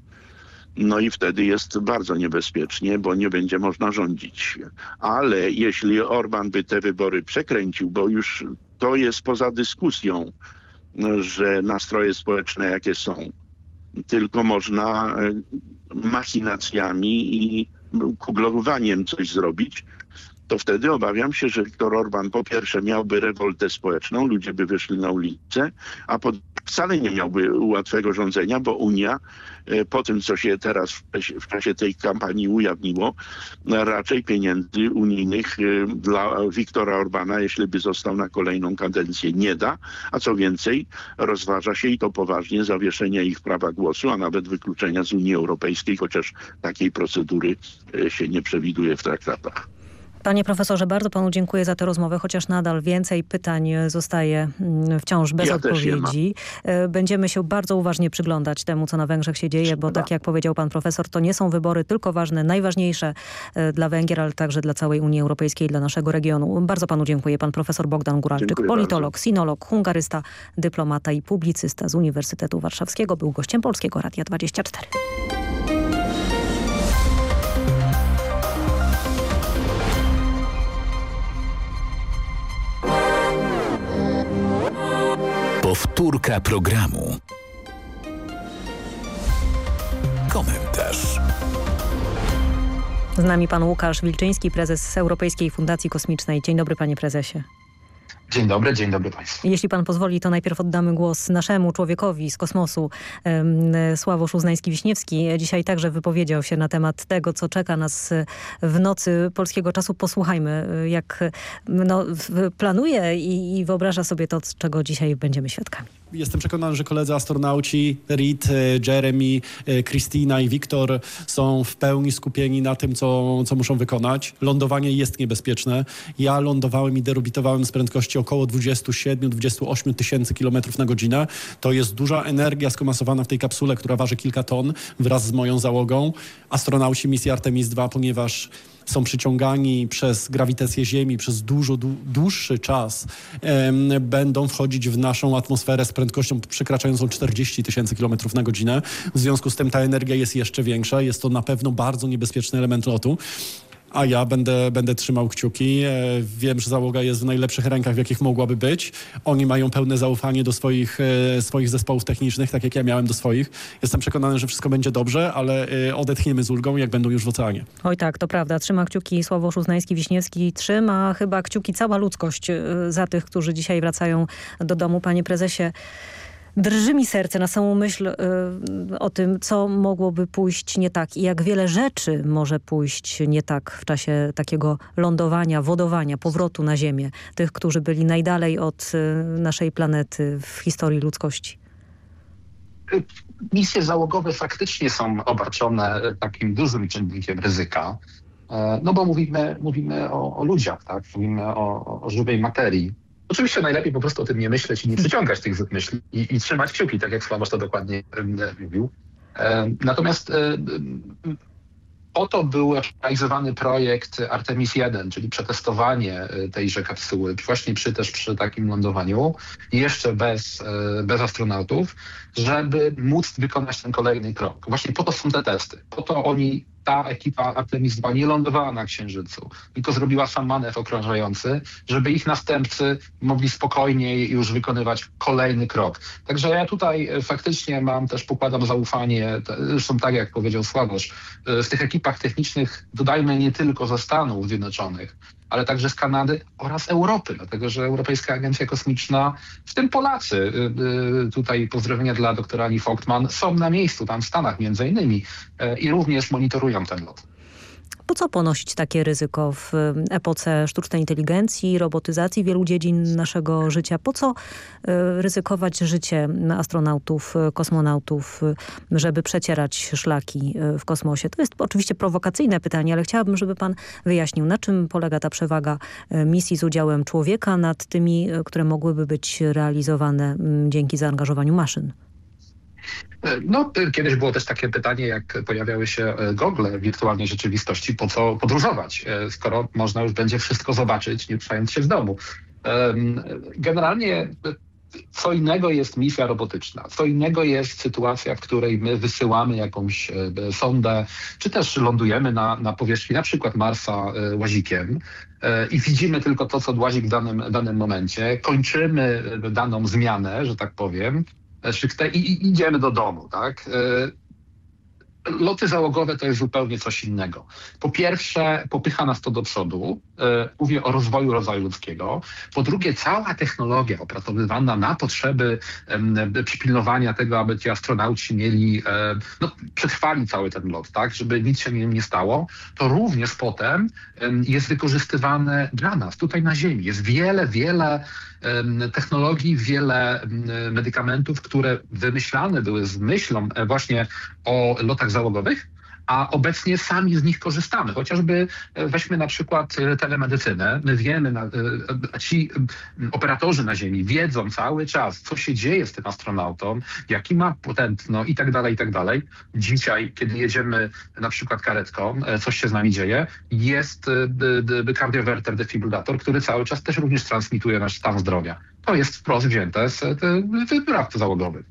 No i wtedy jest bardzo niebezpiecznie, bo nie będzie można rządzić. Ale jeśli Orban by te wybory przekręcił, bo już to jest poza dyskusją, że nastroje społeczne jakie są, tylko można e, machinacjami i kuglowaniem coś zrobić, to wtedy obawiam się, że Viktor Orban po pierwsze miałby rewoltę społeczną, ludzie by wyszli na ulicę, a po, wcale nie miałby łatwego rządzenia, bo Unia e, po tym, co się teraz w czasie tej kampanii ujawniło, raczej pieniędzy unijnych e, dla Viktora Orbana, jeśli by został na kolejną kadencję, nie da, a co więcej, rozważa się i to poważnie zawieszenie ich prawa głosu, a nawet wykluczenia z Unii Europejskiej, chociaż takiej procedury e, się nie przewiduje w traktatach. Panie profesorze, bardzo panu dziękuję za tę rozmowę, chociaż nadal więcej pytań zostaje mm, wciąż bez Ja odpowiedzi. E, Będziemy się bardzo uważnie przyglądać temu, co na Węgrzech się dzieje, bo tak jak powiedział pan profesor, to nie są wybory tylko ważne, najważniejsze e, dla Węgier, ale także dla całej Unii Europejskiej, dla naszego regionu. Bardzo panu dziękuję. Pan profesor Bogdan Guralczyk, Dziękuję politolog, sinolog, hungarysta, dyplomata i publicysta z Uniwersytetu Warszawskiego, był gościem Polskiego Radia 24. Powtórka programu. Komentarz. Z nami pan Łukasz Wilczyński, prezes Europejskiej Fundacji Kosmicznej. Dzień dobry panie prezesie. Dzień dobry, dzień dobry Państwu. Jeśli pan pozwoli, to najpierw oddamy głos naszemu człowiekowi z kosmosu, Sławosz Uznański-Wiśniewski. Dzisiaj także wypowiedział się na temat tego, co czeka nas w nocy polskiego czasu. Posłuchajmy, jak no, planuje i, i wyobraża sobie to, czego dzisiaj będziemy świadkami. Jestem przekonany, że koledzy astronauci, Reed, e, Jeremy, e, Christina i Wiktor są w pełni skupieni na tym, co, co muszą wykonać. Lądowanie jest niebezpieczne. Ja lądowałem i deorbitowałem z prędkości około 27-28 tysięcy kilometrów na godzinę. To jest duża energia skomasowana w tej kapsule, która waży kilka ton wraz z moją załogą. Astronauci misji Artemis II, ponieważ są przyciągani przez grawitację Ziemi przez dużo dłu- dłuższy czas, będą wchodzić w naszą atmosferę z prędkością przekraczającą 40 tysięcy kilometrów na godzinę. W związku z tym ta energia jest jeszcze większa. Jest to na pewno bardzo niebezpieczny element lotu. A ja będę, będę trzymał kciuki. E, Wiem, że załoga jest w najlepszych rękach, w jakich mogłaby być. Oni mają pełne zaufanie do swoich, e, swoich zespołów technicznych, tak jak ja miałem do swoich. Jestem przekonany, że wszystko będzie dobrze, ale e, odetchniemy z ulgą, jak będą już w oceanie. Oj tak, to prawda. Trzyma kciuki Sławosz Uznański-Wiśniewski. Trzyma chyba kciuki cała ludzkość za tych, którzy dzisiaj wracają do domu. Panie prezesie, drży mi serce na samą myśl y, o tym, co mogłoby pójść nie tak i jak wiele rzeczy może pójść nie tak w czasie takiego lądowania, wodowania, powrotu na Ziemię. Tych, którzy byli najdalej od y, naszej planety w historii ludzkości. Misje załogowe faktycznie są obarczone takim dużym czynnikiem ryzyka, e, no bo mówimy, mówimy o, o ludziach, tak? mówimy o, o żywej materii. Oczywiście najlepiej po prostu o tym nie myśleć i nie przyciągać tych myśli i, i trzymać kciuki, tak jak Sławosz to dokładnie mówił. E, Natomiast e, po to był realizowany projekt Artemis 1, czyli przetestowanie e, tejże kapsuły, właśnie przy, też przy takim lądowaniu, jeszcze bez, e, bez astronautów, żeby móc wykonać ten kolejny krok. Właśnie po to są te testy. Po to oni, ta ekipa Artemis 2 nie lądowała na Księżycu, tylko zrobiła sam manewr okrążający, żeby ich następcy mogli spokojniej już wykonywać kolejny krok. Także ja tutaj e, faktycznie mam też, pokładam zaufanie, zresztą tak jak powiedział Sławosz, e, w tych ekipach technicznych dodajmy nie tylko ze Stanów Zjednoczonych, ale także z Kanady oraz Europy, dlatego że Europejska Agencja Kosmiczna, w tym Polacy, y, y, tutaj pozdrowienia dla doktora Ani Vogtman, są na miejscu, tam w Stanach między innymi y, i również monitorują ten lot. Po co ponosić takie ryzyko w epoce sztucznej inteligencji, robotyzacji wielu dziedzin naszego życia? Po co y, ryzykować życie astronautów, y, kosmonautów, y, żeby przecierać szlaki w kosmosie? To jest oczywiście prowokacyjne pytanie, ale chciałabym, żeby pan wyjaśnił, na czym polega ta przewaga misji z udziałem człowieka nad tymi, które mogłyby być realizowane dzięki zaangażowaniu maszyn? No, y, kiedyś było też takie pytanie, jak pojawiały się y, gogle wirtualnej rzeczywistości, po co podróżować, y, skoro można już będzie wszystko zobaczyć, nie ruszając się z domu. Generalnie co innego jest misja robotyczna, co innego jest sytuacja, w której my wysyłamy jakąś sondę, czy też lądujemy na, na powierzchni na przykład Marsa łazikiem i widzimy tylko to, co łazik w danym, danym momencie, kończymy daną zmianę, że tak powiem, i, i idziemy do domu, tak? E, Loty załogowe to jest zupełnie coś innego. Po pierwsze, popycha nas to do przodu. e, Mówię o rozwoju rodzaju ludzkiego. Po drugie, cała technologia opracowywana na potrzeby przypilnowania tego, aby ci astronauci mieli, e, no, przetrwali cały ten lot, tak, żeby nic się im nie stało, to również potem em, jest wykorzystywane dla nas, tutaj na Ziemi. Jest wiele, wiele technologii, wiele medykamentów, które wymyślane były z myślą e, właśnie o lotach załogowych, a obecnie sami z nich korzystamy. Chociażby e, weźmy na przykład e, telemedycynę. My wiemy, e, ci operatorzy na Ziemi wiedzą cały czas, co się dzieje z tym astronautą, jaki ma potentno i tak dalej, i tak dalej. Dzisiaj, kiedy jedziemy na przykład karetką, coś się z nami dzieje, jest kardiowerter, defibrylator, który cały czas też również transmituje nasz stan zdrowia. To jest wprost wzięte z wyprawcy załogowych.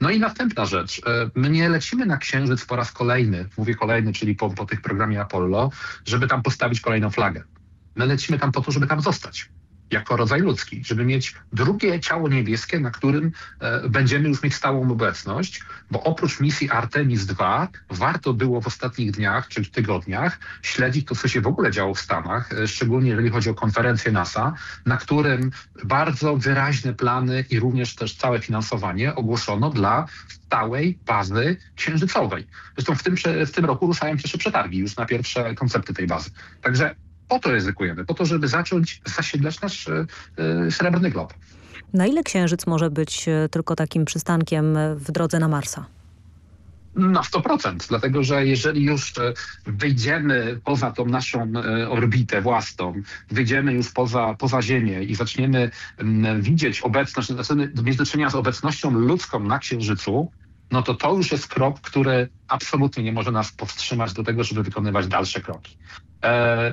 No i następna rzecz. My nie lecimy na Księżyc po raz kolejny, mówię kolejny, czyli po, po tych programie Apollo, żeby tam postawić kolejną flagę. My lecimy tam po to, żeby tam zostać jako rodzaj ludzki, żeby mieć drugie ciało niebieskie, na którym e, będziemy już mieć stałą obecność, bo oprócz misji Artemis II warto było w ostatnich dniach czy tygodniach śledzić to, co się w ogóle działo w Stanach, e, szczególnie jeżeli chodzi o konferencję NASA, na którym bardzo wyraźne plany i również też całe finansowanie ogłoszono dla stałej bazy księżycowej. Zresztą w tym, w tym roku ruszają pierwsze przetargi już na pierwsze koncepty tej bazy. Także po to ryzykujemy, po to, żeby zacząć zasiedlać nasz e, e, srebrny glob. Na ile Księżyc może być e, tylko takim przystankiem w drodze na Marsa? Na 100%, dlatego że jeżeli już wyjdziemy poza tą naszą orbitę własną, wyjdziemy już poza, poza Ziemię i zaczniemy widzieć obecność, zaczniemy mieć do czynienia z obecnością ludzką na Księżycu, no to to już jest krok, który absolutnie nie może nas powstrzymać do tego, żeby wykonywać dalsze kroki. E,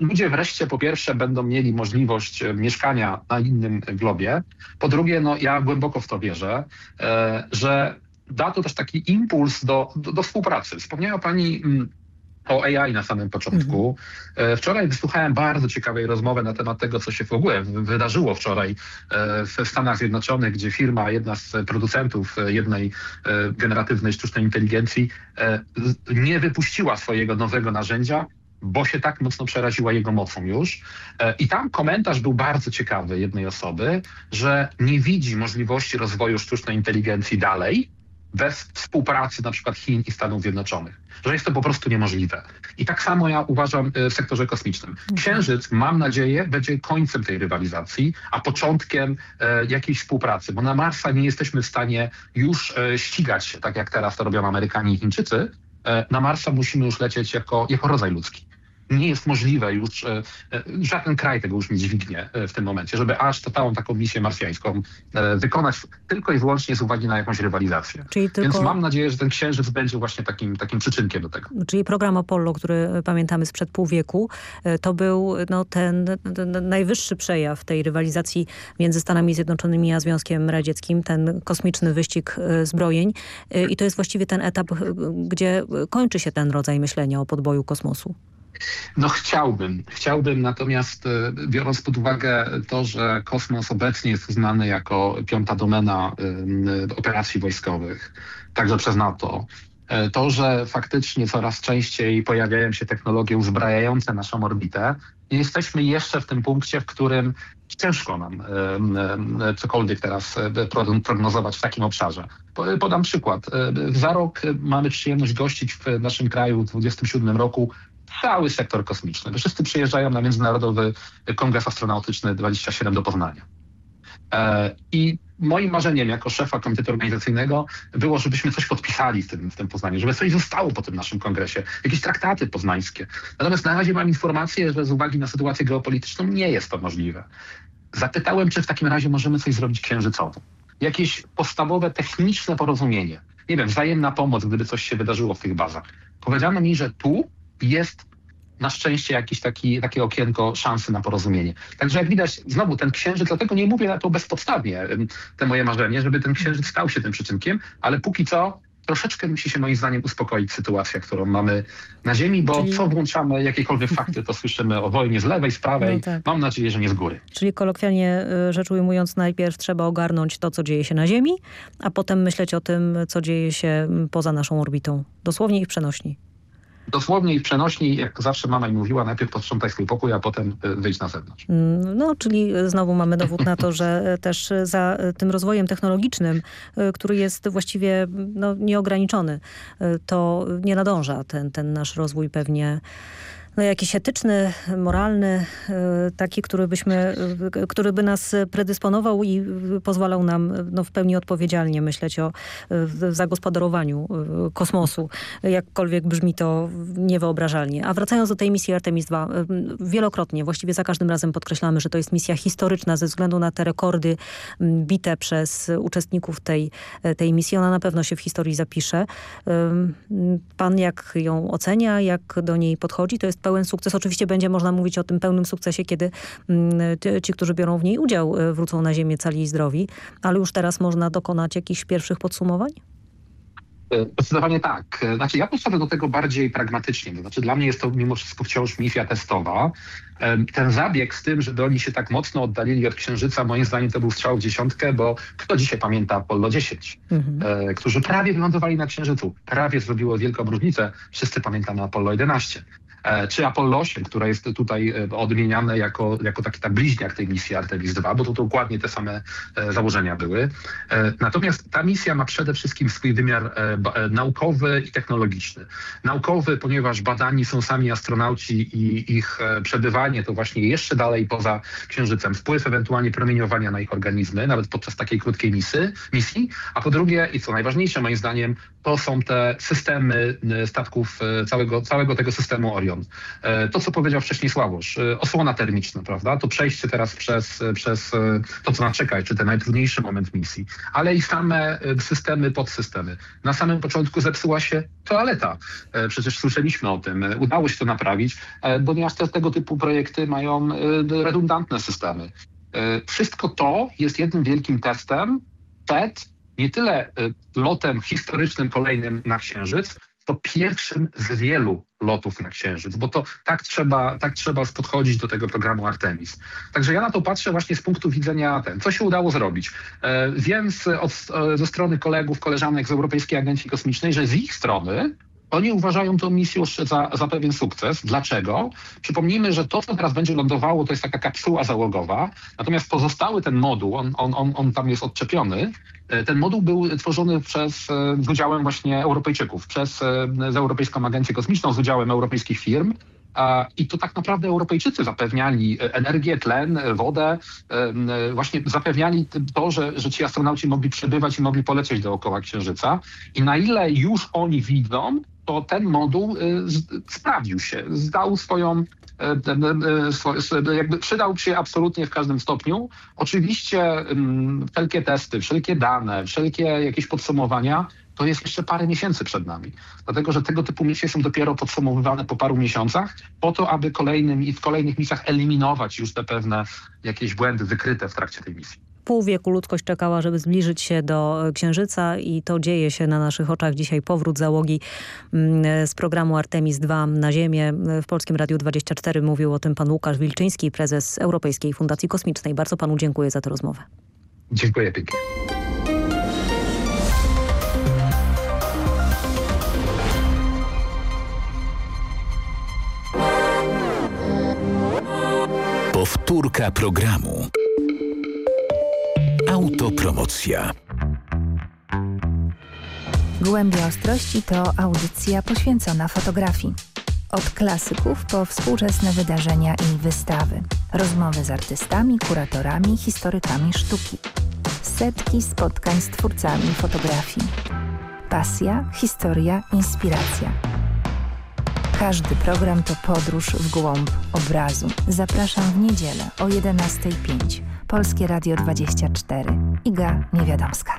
ludzie wreszcie po pierwsze będą mieli możliwość e, mieszkania na innym globie. Po drugie, no ja głęboko w to wierzę, e, że da to też taki impuls do, do, do współpracy. Wspomniała Pani mm, o AI na samym początku. Mhm. Wczoraj wysłuchałem bardzo ciekawej rozmowy na temat tego, co się w ogóle wydarzyło wczoraj w Stanach Zjednoczonych, gdzie firma, jedna z producentów jednej generatywnej sztucznej inteligencji nie wypuściła swojego nowego narzędzia, bo się tak mocno przeraziła jego mocą już. E, I tam komentarz był bardzo ciekawy jednej osoby, że nie widzi możliwości rozwoju sztucznej inteligencji dalej bez współpracy na przykład Chin i Stanów Zjednoczonych. Że jest to po prostu niemożliwe. I tak samo ja uważam e, w sektorze kosmicznym. Mhm. Księżyc, mam nadzieję, będzie końcem tej rywalizacji, a początkiem e, jakiejś współpracy, bo na Marsa nie jesteśmy w stanie już e, ścigać, tak jak teraz to robią Amerykanie i Chińczycy. E, na Marsa musimy już lecieć jako, jako rodzaj ludzki nie jest możliwe już, e, e, żaden kraj tego już nie dźwignie e, w tym momencie, żeby aż totalną taką misję marsjańską wykonać tylko i wyłącznie z uwagi na jakąś rywalizację. Tylko... Więc mam nadzieję, że ten księżyc będzie właśnie takim, takim przyczynkiem do tego. Czyli program Apollo, który pamiętamy sprzed pół wieku, to był no, ten, ten najwyższy przejaw tej rywalizacji między Stanami Zjednoczonymi a Związkiem Radzieckim, ten kosmiczny wyścig zbrojeń i to jest właściwie ten etap, gdzie kończy się ten rodzaj myślenia o podboju kosmosu. No chciałbym. Chciałbym natomiast e, biorąc pod uwagę to, że kosmos obecnie jest uznany jako piąta domena e, operacji wojskowych, także przez NATO, e, to, że faktycznie coraz częściej pojawiają się technologie uzbrajające naszą orbitę, jesteśmy jeszcze w tym punkcie, w którym ciężko nam cokolwiek teraz prognozować w takim obszarze. Podam przykład. Za rok mamy przyjemność gościć w naszym kraju w 2027 roku cały sektor kosmiczny. Wszyscy przyjeżdżają na Międzynarodowy Kongres Astronautyczny 27 do Poznania. E, I moim marzeniem jako szefa komitetu organizacyjnego było, żebyśmy coś podpisali w tym, w tym Poznaniu, żeby coś zostało po tym naszym kongresie, jakieś traktaty poznańskie. Natomiast na razie mam informację, że z uwagi na sytuację geopolityczną nie jest to możliwe. Zapytałem, czy w takim razie możemy coś zrobić księżycowo. Jakieś podstawowe techniczne porozumienie. Nie wiem, wzajemna pomoc, gdyby coś się wydarzyło w tych bazach. Powiedziano mi, że tu jest na szczęście jakieś taki, takie okienko szansy na porozumienie. Także jak widać, znowu ten księżyc, dlatego nie mówię na to bezpodstawnie, te moje marzenie, żeby ten księżyc stał się tym przyczynkiem, ale póki co troszeczkę musi się moim zdaniem uspokoić sytuacja, którą mamy na Ziemi, bo Czyli... co włączamy jakiekolwiek fakty, to słyszymy o wojnie z lewej, z prawej. No tak. Mam nadzieję, że nie z góry. Czyli kolokwialnie y, rzecz ujmując, najpierw trzeba ogarnąć to, co dzieje się na Ziemi, a potem myśleć o tym, co dzieje się poza naszą orbitą. Dosłownie i w przenośni dosłownie i przenośni, jak zawsze mama mi mówiła, najpierw posprzątaj swój pokój, a potem y, wyjdź na zewnątrz. Mm, no, czyli znowu mamy dowód na to, że też za tym rozwojem technologicznym, który jest właściwie no, nieograniczony, to nie nadąża ten, ten nasz rozwój pewnie no, jakiś etyczny, moralny, taki, który, byśmy, który by nas predysponował i pozwalał nam no, w pełni odpowiedzialnie myśleć o zagospodarowaniu kosmosu, jakkolwiek brzmi to niewyobrażalnie. A wracając do tej misji Artemis II, wielokrotnie, właściwie za każdym razem podkreślamy, że to jest misja historyczna ze względu na te rekordy bite przez uczestników tej, tej misji. Ona na pewno się w historii zapisze. Pan jak ją ocenia, jak do niej podchodzi? To jest pełen sukces. Oczywiście będzie można mówić o tym pełnym sukcesie, kiedy ci, którzy biorą w niej udział, e, wrócą na ziemię cali i zdrowi. Ale już teraz można dokonać jakichś pierwszych podsumowań? E, zdecydowanie tak. E, znaczy ja podchodzę do tego bardziej pragmatycznie. To znaczy dla mnie jest to mimo wszystko wciąż misja testowa. Ten zabieg z tym, żeby oni się tak mocno oddalili od Księżyca, moim zdaniem to był strzał w dziesiątkę, bo kto dzisiaj pamięta Apollo 10, mhm. którzy prawie wylądowali na Księżycu, prawie zrobiło wielką różnicę. Wszyscy pamiętamy Apollo 11. E, czy Apollo 8, które jest tutaj e, odmieniane jako, jako taki tak bliźniak tej misji Artemis 2, bo to, to dokładnie te same e, założenia były. Natomiast ta misja ma przede wszystkim swój wymiar naukowy i technologiczny. Naukowy, ponieważ badani są sami astronauci i ich przebywanie to właśnie jeszcze dalej poza Księżycem, wpływ ewentualnie promieniowania na ich organizmy, nawet podczas takiej krótkiej misy, misji. A po drugie, i co najważniejsze moim zdaniem, to są te systemy statków, całego, całego tego systemu Orion. E, to, co powiedział wcześniej Sławosz, e, osłona termiczna, prawda? To przejście teraz przez, przez e, to, co nas czeka, czy ten najtrudniejszy moment misji, ale i same systemy, podsystemy. Na samym początku zepsuła się toaleta. Przecież słyszeliśmy o tym. Udało się to naprawić, ponieważ te, tego typu projekty mają redundantne systemy. Wszystko to jest jednym wielkim testem przed nie tyle lotem historycznym kolejnym na Księżyc, to pierwszym z wielu lotów na Księżyc, bo to tak trzeba, tak trzeba podchodzić do tego programu Artemis. Także ja na to patrzę właśnie z punktu widzenia ten, co się udało zrobić. E, wiem z, od, e, ze strony kolegów, koleżanek z Europejskiej Agencji Kosmicznej, że z ich strony oni uważają tę misję już za, za pewien sukces. Dlaczego? Przypomnijmy, że to, co teraz będzie lądowało, to jest taka kapsuła załogowa, natomiast pozostały ten moduł, on, on, on, on tam jest odczepiony, e, ten moduł był tworzony przez, e, z udziałem właśnie Europejczyków, przez e, z Europejską Agencję Kosmiczną, z udziałem europejskich firm. I to tak naprawdę Europejczycy zapewniali energię, tlen, wodę, właśnie zapewniali to, że, że ci astronauci mogli przebywać i mogli polecieć dookoła Księżyca. I na ile już oni widzą, to ten moduł y, sprawdził się, zdał swoją y, y, jakby przydał się absolutnie w każdym stopniu. Oczywiście mm, wszelkie testy, wszelkie dane, wszelkie jakieś podsumowania to jest jeszcze parę miesięcy przed nami. Dlatego, że tego typu misje są dopiero podsumowywane po paru miesiącach, po to, aby kolejnym w kolejnych misjach eliminować już te pewne jakieś błędy wykryte w trakcie tej misji pół wieku ludzkość czekała, żeby zbliżyć się do Księżyca i to dzieje się na naszych oczach. Dzisiaj powrót załogi mm, z programu Artemis II na Ziemię. W Polskim Radiu 24 mówił o tym pan Łukasz Wilczyński, prezes Europejskiej Fundacji Kosmicznej. Bardzo panu dziękuję za tę rozmowę. Dziękuję pięknie. Powtórka programu. Autopromocja. Głębia Ostrości to audycja poświęcona fotografii. Od klasyków po współczesne wydarzenia i wystawy. Rozmowy z artystami, kuratorami, historykami sztuki. Setki spotkań z twórcami fotografii. Pasja, historia, inspiracja. Każdy program to podróż w głąb obrazu. Zapraszam w niedzielę o 11.05 Polskie Radio 24. Iga Niewiadomska.